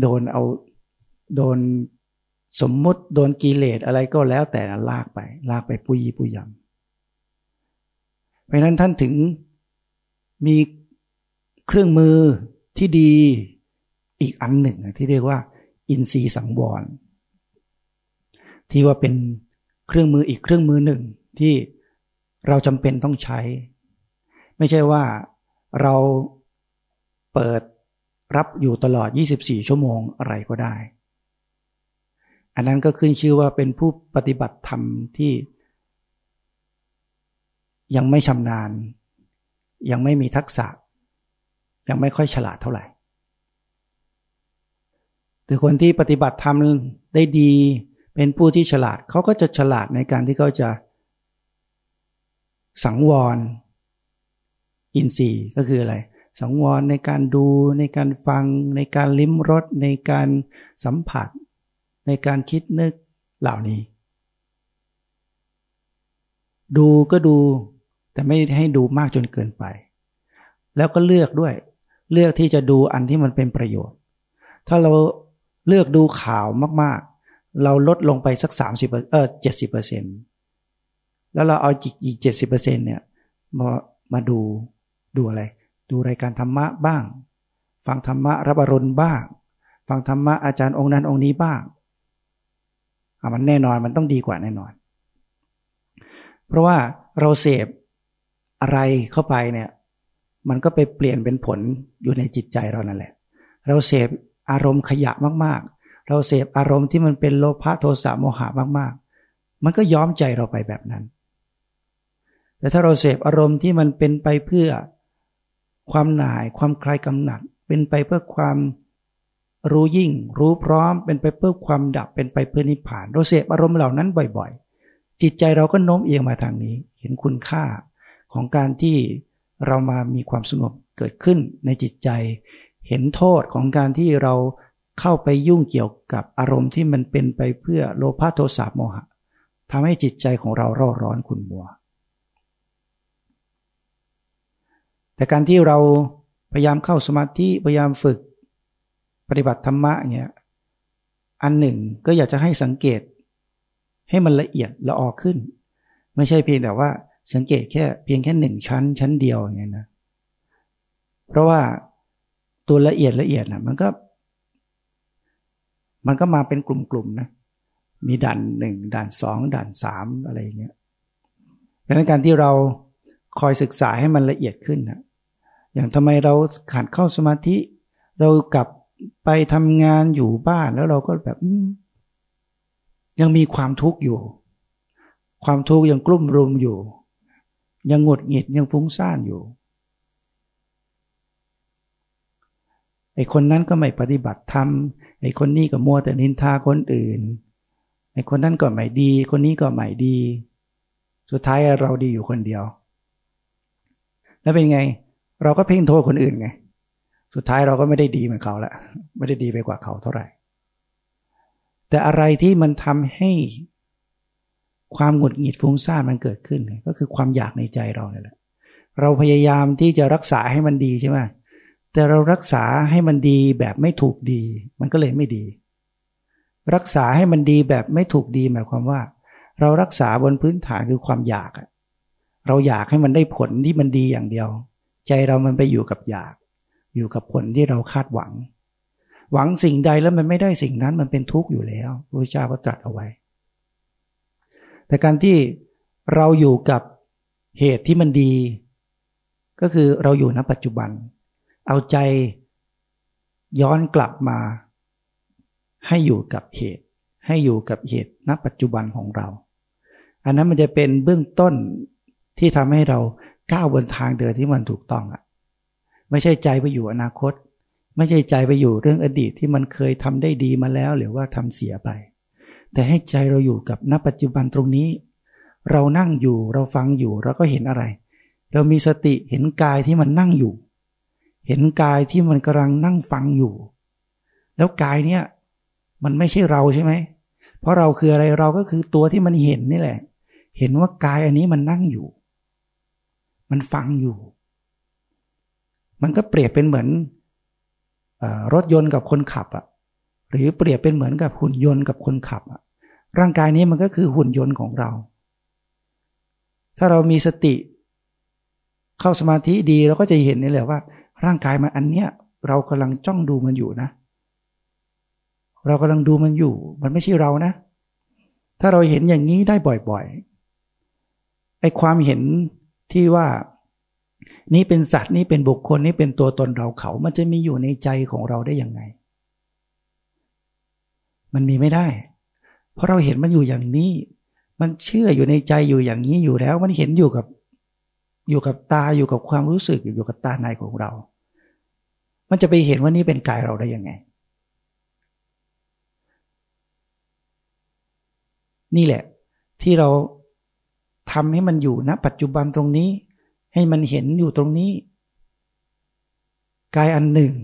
โดนเอาโดนสมมุติโดนกิเลสอะไรก็แล้วแต่ลากไป ลากไปปุยปุยยำเพราะนั้นท่านถึงมีเครื่องมือที่ดีอีกอันหนึ่งที่เรียกว่า อินทรีย์สังวร ที่ว่าเป็นเครื่องมืออีกเครื่องมือหนึ่งที่เราจำเป็นต้องใช้ ไม่ใช่ว่าเราเปิดรับอยู่ตลอด 24 ชั่วโมงอะไรก็ได้ อันนั้นก็ขึ้นชื่อว่าเป็นผู้ปฏิบัติธรรมที่ ยังไม่ชำนาญ ยังไม่มีทักษะ ยังไม่ค่อยฉลาดเท่าไหร่แต่คนที่ปฏิบัติธรรมได้ดี เป็นผู้ที่ฉลาดเขาก็จะฉลาดในการที่เขาจะ สังวร อินทรีย์ก็คืออะไร สังวรในการดูในการฟัง ในการลิ้มรสในการสัมผัส ในการคิดนึกเหล่านี้ ดูก็ดูแต่ไม่ให้ดูมากจนเกินไป แล้วก็เลือกด้วย เลือกที่จะดูอันที่มันเป็นประโยชน์ ถ้าเราเลือกดูข่าวมากๆ เราลดลงไปสัก30เออ70เปอร์เซ็นต์แล้วเราเอาอีก70เปอร์เซ็นต์เนี่ยมามาดูดูอะไร ดูรายการธรรมะบ้าง ฟังธรรมะรับอรุณบ้าง ฟังธรรมะอาจารย์องค์นั้นองค์นี้บ้างอะมันแน่นอนมันต้องดีกว่าแน่นอน เพราะว่าเราเสพอะไรเข้าไปเนี่ย มันก็ไปเปลี่ยนเป็นผลอยู่ในจิตใจเรานั่นแหละ เราเสพอารมณ์ขยะมาก เราเสพอารมณ์ที่มันเป็นโลภะโทสะโมหะมากๆ มันก็ย้อมใจเราไปแบบนั้น แต่ถ้าเราเสพอารมณ์ที่มันเป็นไปเพื่อความหน่าย ความคลายกำหนัด เป็นไปเพื่อความรู้ยิ่ง รู้พร้อม เป็นไปเพื่อความดับ เป็นไปเพื่อนิพพาน เราเสพอารมณ์เหล่านั้นบ่อยๆ จิตใจเราก็โน้มเอียงมาทางนี้ เห็นคุณค่าของการที่เรามามีความสงบเกิดขึ้นในจิตใจ เห็นโทษของการที่เรา เข้าไปยุ่งเกี่ยวกับอารมณ์ที่มันเป็นไปเพื่อโลภะโทสะโมหะทำให้จิตใจของเราเร่าร้อนขุ่นมัว แต่การที่เราพยายามเข้าสมาธิพยายามฝึกปฏิบัติธรรมะเงี้ยอันหนึ่งก็อยากจะให้สังเกต ให้มันละเอียดละออขึ้น ไม่ใช่เพียงแต่ว่าสังเกตแค่เพียงแค่หนึ่งชั้นชั้นเดียวอย่างเงี้ยนะ เพราะว่าตัวละเอียดละเอียดนะมันก็ มันก็มาเป็นกลุ่มๆนะ มีด่านหนึ่งด่านสองด่านสามอะไรอย่างเงี้ยดังนั้นการที่เราคอยศึกษาให้มันละเอียดขึ้นนะอย่างทำไมเราขาดเข้าสมาธิ เรากลับไปทำงานอยู่บ้านแล้วเราก็แบบยังมีความทุกข์อยู่ ความทุกข์ยังกลุ่มรุมอยู่ ยังหงุดหงิดยังฟุ้งซ่านอยู่ไอคนนั้นก็ไม่ปฏิบัติธรรม ไอคนนี้ก็มัวแต่นินทาคนอื่น ไอคนนั้นก็ไม่ดี คนนี้ก็ไม่ดี สุดท้ายเราดีอยู่คนเดียว แล้วเป็นไง เราก็เพ่งโทษคนอื่นไง สุดท้ายเราก็ไม่ได้ดีเหมือนเขาละ ไม่ได้ดีไปกว่าเขาเท่าไหร่ แต่อะไรที่มันทำให้ความหงุดหงิดฟุ้งซ่านมันเกิดขึ้น ก็คือความอยากในใจเราเนี่ยแหละ เราพยายามที่จะรักษาให้มันดีใช่ไหม แต่เรารักษาให้มันดีแบบไม่ถูกดี มันก็เลยไม่ดี รักษาให้มันดีแบบไม่ถูกดีหมายความว่า เรารักษาบนพื้นฐานคือความอยาก เราอยากให้มันได้ผลที่มันดีอย่างเดียว ใจเรามันไปอยู่กับอยาก อยู่กับผลที่เราคาดหวัง หวังสิ่งใดแล้วมันไม่ได้สิ่งนั้นมันเป็นทุกข์อยู่แล้วพระเจ้าก็ตรัสเอาไว้ แต่การที่เราอยู่กับเหตุที่มันดี ก็คือเราอยู่ณปัจจุบันเเอาใจย้อนกลับมา ให้อยู่กับเหตุ ให้อยู่กับเหตุณปัจจุบันของเรา อันนั้นมันจะเป็นเบื้องต้นที่ทำให้เราก้าวบนทางเดินที่มันถูกต้องอะไม่ใช่ใจไปอยู่อนาคต ไม่ใช่ใจไปอยู่เรื่องอดีตที่มันเคยทำได้ดีมาแล้ว หรือว่าทำเสียไป แต่ให้ใจเราอยู่กับณปัจจุบันตรงนี้ เรานั่งอยู่เราฟังอยู่เราก็เห็นอะไร เรามีสติเห็นกายที่มันนั่งอยู่ เห็นกายที่มันกำลังนั่งฟังอยู่ แล้วกายเนี่ย มันไม่ใช่เราใช่ไหม เพราะเราคืออะไรเราก็คือตัวที่มันเห็นนี่แหละ เห็นว่ากายอันนี้มันนั่งอยู่ มันฟังอยู่ มันก็เปรียบเป็นเหมือนรถยนต์กับคนขับอะหรือเปรียบเป็นเหมือนกับหุ่นยนต์กับคนขับอะร่างกายนี้มันก็คือหุ่นยนต์ของเรา ถ้าเรามีสติ เข้าสมาธิดีเราก็จะเห็นนี่แหละว่า ร่างกายมันอันเนี้ยเรากำลังจ้องดูมันอยู่นะ เรากำลังดูมันอยู่ มันไม่ใช่เรานะ ถ้าเราเห็นอย่างนี้ได้บ่อยๆไอ้ความเห็นที่ว่านี่เป็นสัตว์นี่เป็นบุคคลนี่เป็นตัวตนเราเขา มันจะมีอยู่ในใจของเราได้ยังไง มันมีไม่ได้ เพราะเราเห็นมันอยู่อย่างนี้ มันเชื่ออยู่ในใจอยู่อย่างนี้อยู่แล้ว มันเห็นอยู่กับ อยู่กับตาอยู่กับความรู้สึกอยู่กับตาในของเรา มันจะไปเห็นว่านี่เป็นกายเราได้ยังไง นี่แหละ ที่เราทำให้มันอยู่ณปัจจุบันตรงนี้ ให้มันเห็นอยู่ตรงนี้ กายอันหนึ่ง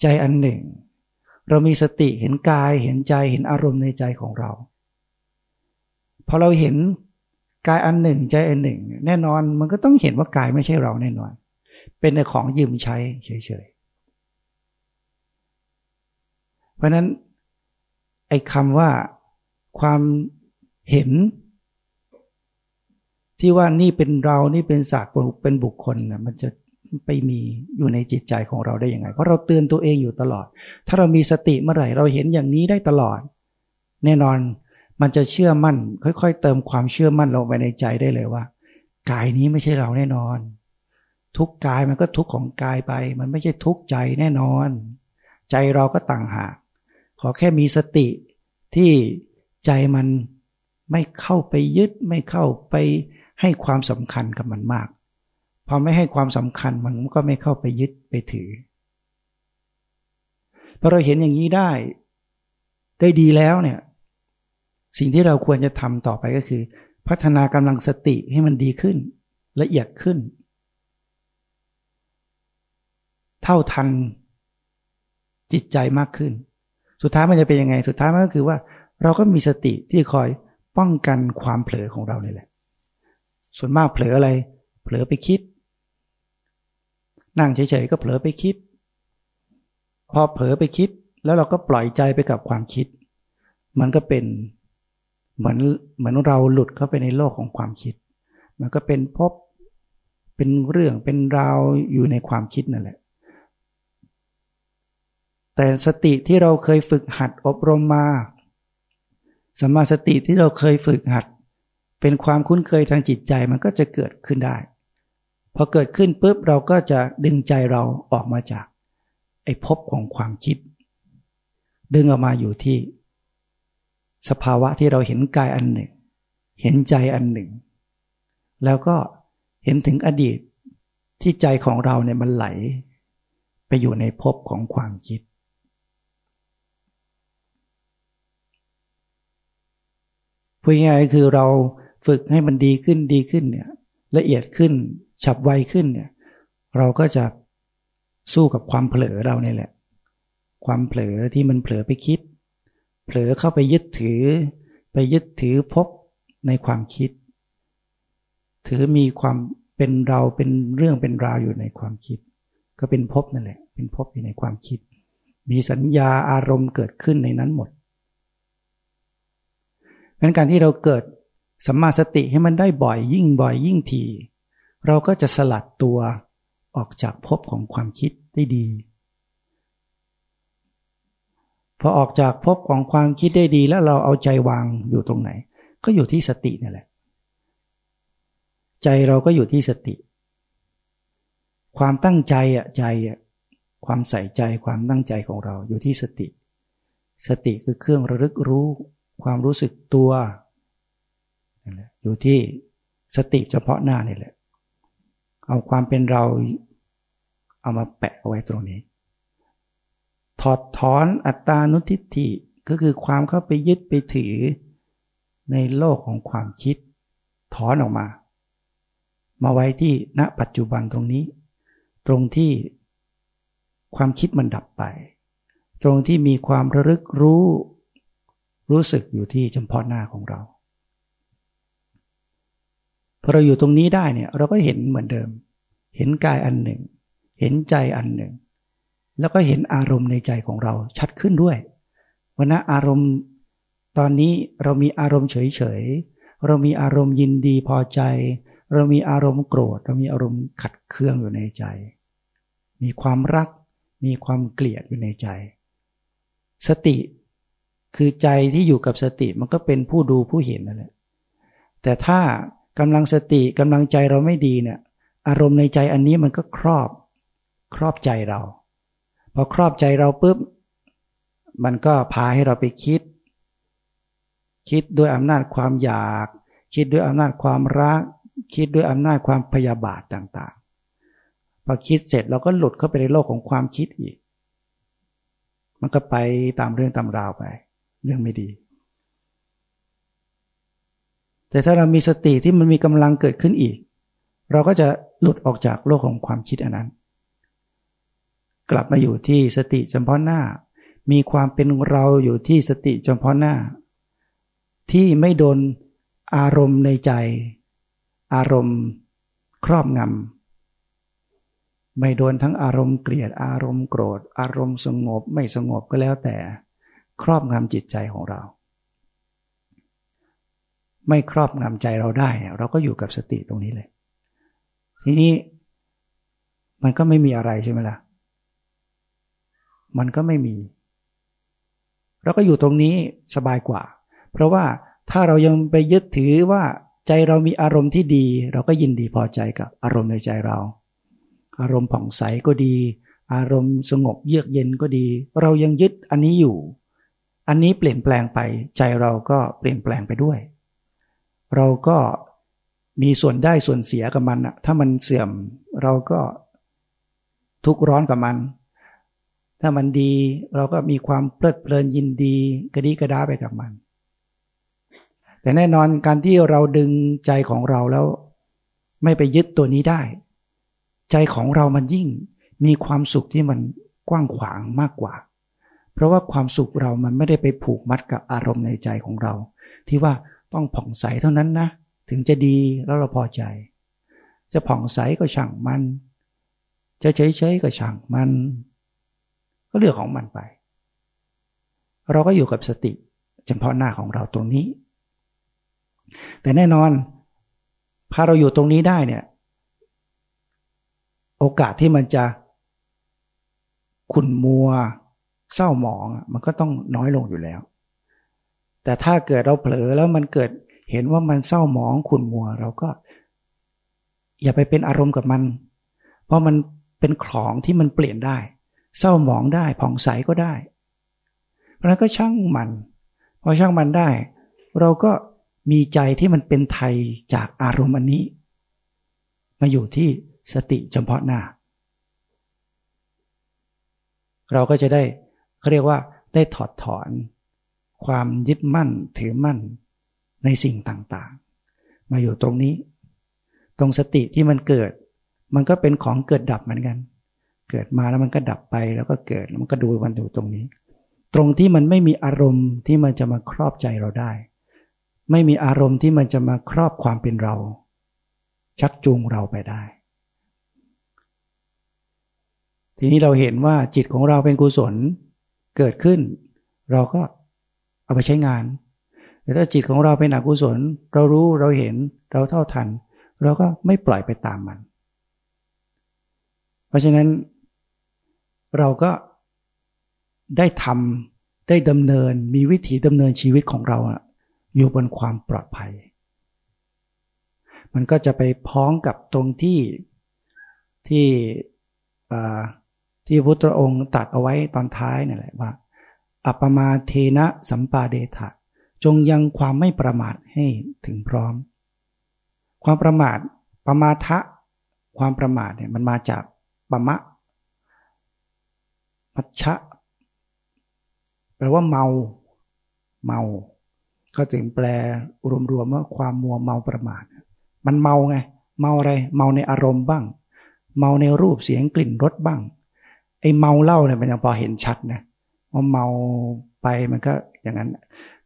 ใจอันหนึ่ง เรามีสติเห็นกายเห็นใจเห็นอารมณ์ในใจของเราพอเราเห็น กายอันหนึ่งใจอันหนึ่ง แน่นอนมันก็ต้องเห็นว่ากายไม่ใช่เราแน่นอน เป็นของยืมใช้เฉยๆ เพราะนั้นไอ้คำว่าความเห็น ที่ว่านี่เป็นเรานี่เป็นศาสตร์เป็นบุคคลนะมันจะไปมีอยู่ในจิตใจของเราได้ยังไง เพราะเราเตือนตัวเองอยู่ตลอด ถ้าเรามีสติเมื่อไหร่เราเห็นอย่างนี้ได้ตลอด แน่นอน มันจะเชื่อมั่น ค่อยๆ เติมความเชื่อมั่นลงไปในใจได้เลยว่า กายนี้ไม่ใช่เราแน่นอน ทุกกายมันก็ทุกของกายไป มันไม่ใช่ทุกใจแน่นอน ใจเราก็ต่างหาก ขอแค่มีสติที่ใจมันไม่เข้าไปยึดไม่เข้าไปให้ความสำคัญกับมันมาก พอไม่ให้ความสำคัญมันก็ไม่เข้าไปยึดไปถือพอเราเห็นอย่างนี้ได้ ได้ดีแล้วเนี่ย สิ่งที่เราควรจะทำต่อไปก็คือ พัฒนากำลังสติให้มันดีขึ้น ละเอียดขึ้น เท่าทันจิตใจมากขึ้น สุดท้ายมันจะเป็นยังไง สุดท้ายมันก็คือว่า เราก็มีสติที่คอยป้องกันความเผลอของเราเนี่ยแหละ ส่วนมากเผลออะไร เผลอไปคิด นั่งเฉยๆก็เผลอไปคิด พอเผลอไปคิดแล้วเราก็ปล่อยใจไปกับความคิด มันก็เป็น เหมือนเหมือนเราหลุดเข้าไปในโลกของความคิด มันก็เป็นพบเป็นเรื่องเป็นราวอยู่ในความคิดนั่นแหละ แต่สติที่เราเคยฝึกหัดอบรมมาสมาสติที่เราเคยฝึกหัด เป็นความคุ้นเคยทางจิตใจมันก็จะเกิดขึ้นได้ พอเกิดขึ้นปุ๊บเราก็จะดึงใจเราออกมาจาก ไอ้ภพของความคิด ดึงออกมาอยู่ที่ สภาวะที่เราเห็นกายอันหนึ่ง เห็นใจอันหนึ่ง แล้วก็เห็นถึงอดีตที่ใจของเราเนี่ยมันไหล ไปอยู่ในภพของความคิด พูดง่ายๆคือเราฝึกให้มันดีขึ้นดีขึ้นเนี่ยละเอียดขึ้นฉับไวขึ้นเนี่ยเราก็จะสู้กับความเผลอเราเนี่ยแหละ ความเผลอที่มันเผลอไปคิด เผลอเข้าไปยึดถือ ไปยึดถือพบในความคิด ถือมีความเป็นเราเป็นเรื่องเป็นราวอยู่ในความคิด ก็เป็นพบนั่นแหละ เป็นพบอยู่ในความคิด มีสัญญาอารมณ์เกิดขึ้นในนั้นหมดงั้นการที่เราเกิดสัมมาสติให้มันได้บ่อยยิ่งบ่อยยิ่งทีเราก็จะสลัดตัวออกจากภพของความคิดได้ดี พอออกจากภพของความคิดได้ดีแล้วเราเอาใจวางอยู่ตรงไหน ก็อยู่ที่สตินี่แหละ ใจเราก็อยู่ที่สติ ความตั้งใจอะใจอะความใส่ใจความตั้งใจของเราอยู่ที่สติ สติคือเครื่องระลึกรู้ความรู้สึกตัวอยู่ที่สติเฉพาะหน้านี่แหละ เอาความเป็นเราเอามาแปะเอาไว้ตรงนี้ ถอดถอนอัตตานุทิฏฐิก็คือความเข้าไปยึดไปถือ ในโลกของความคิด ถอนออกมา มาไว้ที่ณปัจจุบันตรงนี้ ตรงที่ความคิดมันดับไป ตรงที่มีความระลึกรู้ รู้สึกอยู่ที่เฉพาะหน้าของเราพอเราอยู่ตรงนี้ได้เนี่ยเราก็เห็นเหมือนเดิม เห็นกายอันหนึ่ง เห็นใจอันหนึ่ง แล้วก็เห็นอารมณ์ในใจของเราชัดขึ้นด้วยวันนะอารมณ์ตอนนี้เรามีอารมณ์เฉยๆ เรามีอารมณ์ยินดีพอใจ เรามีอารมณ์โกรธ เรามีอารมณ์ขัดเคืองอยู่ในใจ มีความรัก มีความเกลียดอยู่ในใจ สติคือใจที่อยู่กับสติมันก็เป็นผู้ดูผู้เห็นนั่นแหละ แต่ถ้ากำลังสติกำลังใจเราไม่ดีเนี่ย อารมณ์ในใจอันนี้มันก็ครอบ ครอบใจเรา พอครอบใจเราปุ๊บ มันก็พาให้เราไปคิด คิดด้วยอำนาจความอยาก คิดด้วยอำนาจความรัก คิดด้วยอำนาจความพยาบาทต่างๆ พอคิดเสร็จเราก็หลุดเข้าไปในโลกของความคิดอีก มันก็ไปตามเรื่องตามราวไป เรื่องไม่ดี แต่ถ้าเรามีสติที่มันมีกำลังเกิดขึ้นอีก เราก็จะหลุดออกจากโลกของความคิดอันนั้น กลับมาอยู่ที่สติเฉพาะหน้า มีความเป็นเราอยู่ที่สติเฉพาะหน้า ที่ไม่โดนอารมณ์ในใจ อารมณ์ครอบงำไม่โดนทั้งอารมณ์เกลียดอารมณ์โกรธ อารมณ์สงบไม่สงบก็แล้วแต่ ครอบงำจิตใจของเรา ไม่ครอบงำใจเราได้ เราก็อยู่กับสติตรงนี้เลย ทีนี้มันก็ไม่มีอะไรใช่ไหมล่ะ มันก็ไม่มี เราก็อยู่ตรงนี้สบายกว่า เพราะว่าถ้าเรายังไปยึดถือว่าใจเรามีอารมณ์ที่ดี เราก็ยินดีพอใจกับอารมณ์ในใจเรา อารมณ์ผ่องใสก็ดี อารมณ์สงบเยือกเย็นก็ดี เรายังยึดอันนี้อยู่ อันนี้เปลี่ยนแปลงไป ใจเราก็เปลี่ยนแปลงไปด้วย เราก็มีส่วนได้ส่วนเสียกับมันอะถ้ามันเสื่อมเราก็ทุกร้อนกับมัน ถ้ามันดีเราก็มีความเพลิดเพลินยินดีกระดีกระดาไปกับมัน แต่แน่นอนการที่เราดึงใจของเราแล้ว ไม่ไปยึดตัวนี้ได้ ใจของเรามันยิ่งมีความสุขที่มันกว้างขวางมากกว่า เพราะว่าความสุขเรามันไม่ได้ไปผูกมัดกับอารมณ์ในใจของเรา ที่ว่าต้องผ่องใสเท่านั้นนะ ถึงจะดีแล้วเราพอใจ จะผ่องใสก็ช่างมัน จะเฉยๆก็ช่างมัน ก็เรื่องของมันไป เราก็อยู่กับสติเฉพาะหน้าของเราตรงนี้ แต่แน่นอนพาเราอยู่ตรงนี้ได้เนี่ย โอกาสที่มันจะขุนมัว เศร้าหมองมันก็ต้องน้อยลงอยู่แล้ว แต่ถ้าเกิดเราเผลอแล้วมันเกิดเห็นว่ามันเศร้าหมองขุนมัว เราก็ อย่าไปเป็นอารมณ์กับมัน เพราะมันเป็นของที่มันเปลี่ยนได้ เศร้าหมองได้ผ่องใสก็ได้ เพราะนั้นก็ช่างมัน พอช่างมันได้ เราก็มีใจที่มันเป็นไทยจากอารมณ์อันนี้ มาอยู่ที่สติเฉพาะหน้า เราก็จะได้เขาเรียกว่าได้ถอดถอน ความยึดมั่นถือมั่นในสิ่งต่างๆ มาอยู่ตรงนี้ ตรงสติที่มันเกิด มันก็เป็นของเกิดดับเหมือนกัน เกิดมาแล้วมันก็ดับไปแล้วก็เกิดแล้วมันก็ดูมันอยู่ตรงนี้ ตรงที่มันไม่มีอารมณ์ที่มันจะมาครอบใจเราได้ ไม่มีอารมณ์ที่มันจะมาครอบความเป็นเรา ชักจูงเราไปได้ ทีนี้เราเห็นว่าจิตของเราเป็นกุศลเกิดขึ้น เราก็เอาไปใช้งานแต่ถ้าจิตของเราเป็นอกุศล เรารู้เราเห็นเราเท่าทัน เราก็ไม่ปล่อยไปตามมัน เพราะฉะนั้น เราก็ได้ทำได้ดำเนินมีวิถีดำเนินชีวิตของเราอยู่บนความปลอดภัย มันก็จะไปพ้องกับตรงที่ที่ที่พุทธองค์ตัดเอาไว้ตอนท้ายนี่แหละว่า อัปมาเทนะสัมปาเดทะ จงยังความไม่ประมาทให้ถึงพร้อม ความประมาทประมาทะความประมาทเนี่ยมันมาจากปมะ มัชชะ แปลว่าเมาเมา ก็ถึงแปลรวมๆว่าความมัวเมาประมาทมันเมาไง เมาอะไร เมาในอารมณ์บ้าง เมาในรูปเสียงกลิ่นรสบ้าง ไอ้เมาเหล้าเนี่ยมันยังพอเห็นชัดนะว่าเมาไปมันก็อย่างนั้น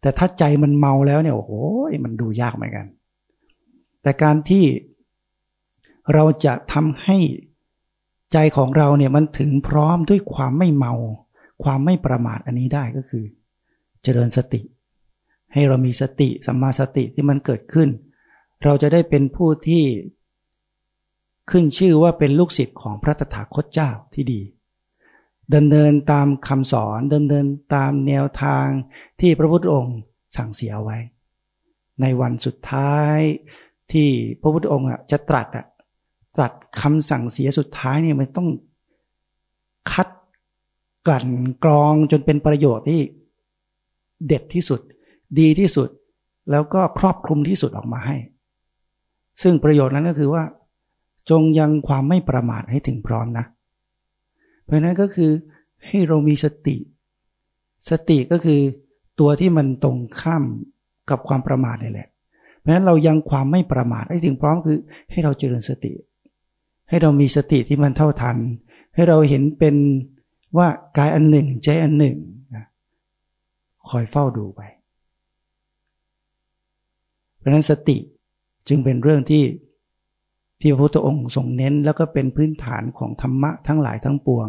แต่ถ้าใจมันเมาแล้วเนี่ยโอ้โหมันดูยากเหมือนกัน แต่การที่เราจะทำให้ ใจของเราเนี่ยมันถึงพร้อมด้วยความไม่เมา ความไม่ประมาทอันนี้ได้ก็คือ เจริญสติ ให้เรามีสติสัมมาสติที่มันเกิดขึ้น เราจะได้เป็นผู้ที่ ขึ้นชื่อว่าเป็นลูกศิษย์ของพระตถาคตเจ้าที่ดีดำเนินตามคำสอนดำเนินตามแนวทางที่พระพุทธองค์สั่งเสียไว้ ในวันสุดท้ายที่พระพุทธองค์จะตรัสอะ ตรัสคำสั่งเสียสุดท้ายเนี่ยมันต้องคัดกลั่นกรองจนเป็นประโยชน์ที่เด็ดที่สุด ดีที่สุด แล้วก็ครอบคลุมที่สุดออกมาให้ ซึ่งประโยชน์นั้นก็คือว่า จงยังความไม่ประมาทให้ถึงพร้อมนะ เพราะนั้นก็คือให้เรามีสติ สติก็คือตัวที่มันตรงข้ามกับความประมาทนี่แหละ เพราะฉะนั้นเรายังความไม่ประมาทให้ถึงพร้อมคือ ให้เราเจริญสติ ให้เรามีสติที่มันเท่าทัน ให้เราเห็นเป็นว่ากายอันหนึ่งใจอันหนึ่งนะคอยเฝ้าดูไป เพราะนั้นสติจึงเป็นเรื่องที่ที่พระพุทธองค์ทรงเน้น แล้วก็เป็นพื้นฐานของธรรมะทั้งหลายทั้งปวง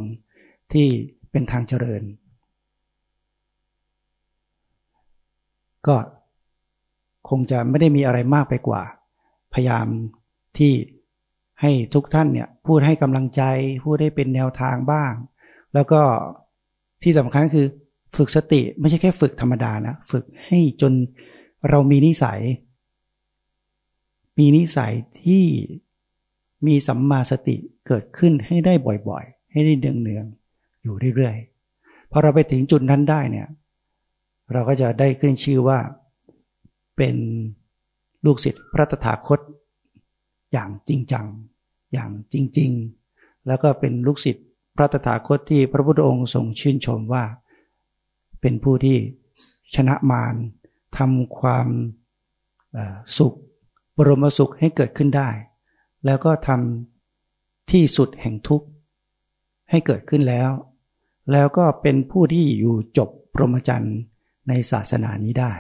ที่เป็นทางเจริญ ก็คงจะไม่ได้มีอะไรมากไปกว่า พยายามที่ ให้ทุกท่านเนี่ยพูดให้กำลังใจ พูดให้เป็นแนวทางบ้าง แล้วก็ที่สำคัญคือฝึกสติไม่ใช่แค่ฝึกธรรมดานะ ฝึกให้จนเรามีนิสัย มีนิสัยที่มีสัมมาสติเกิดขึ้นให้ได้บ่อยๆ ให้ได้เนืองๆอยู่เรื่อยๆพอเราไปถึงจุดนั้นได้เนี่ย เราก็จะได้ขึ้นชื่อว่าเป็นลูกศิษย์พระตถาคต อย่างจริงจัง อย่างจริง ๆ แล้วก็เป็นลูกศิษย์พระตถาคตที่พระพุทธองค์ทรงชื่นชมว่า เป็นผู้ที่ชนะมารทำความสุข บรมสุขให้เกิดขึ้นได้ แล้วก็ทำที่สุดแห่งทุกข์ให้เกิดขึ้นแล้ว แล้วก็เป็นผู้ที่อยู่จบพรหมจรรย์ในศาสนานี้ได้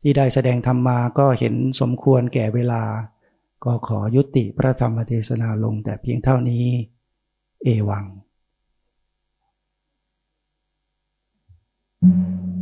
ที่ได้แสดงธรรมมาก็เห็นสมควรแก่เวลา ก็ขอยุติพระธรรมเทศนาลงแต่เพียงเท่านี้ เอวังดีม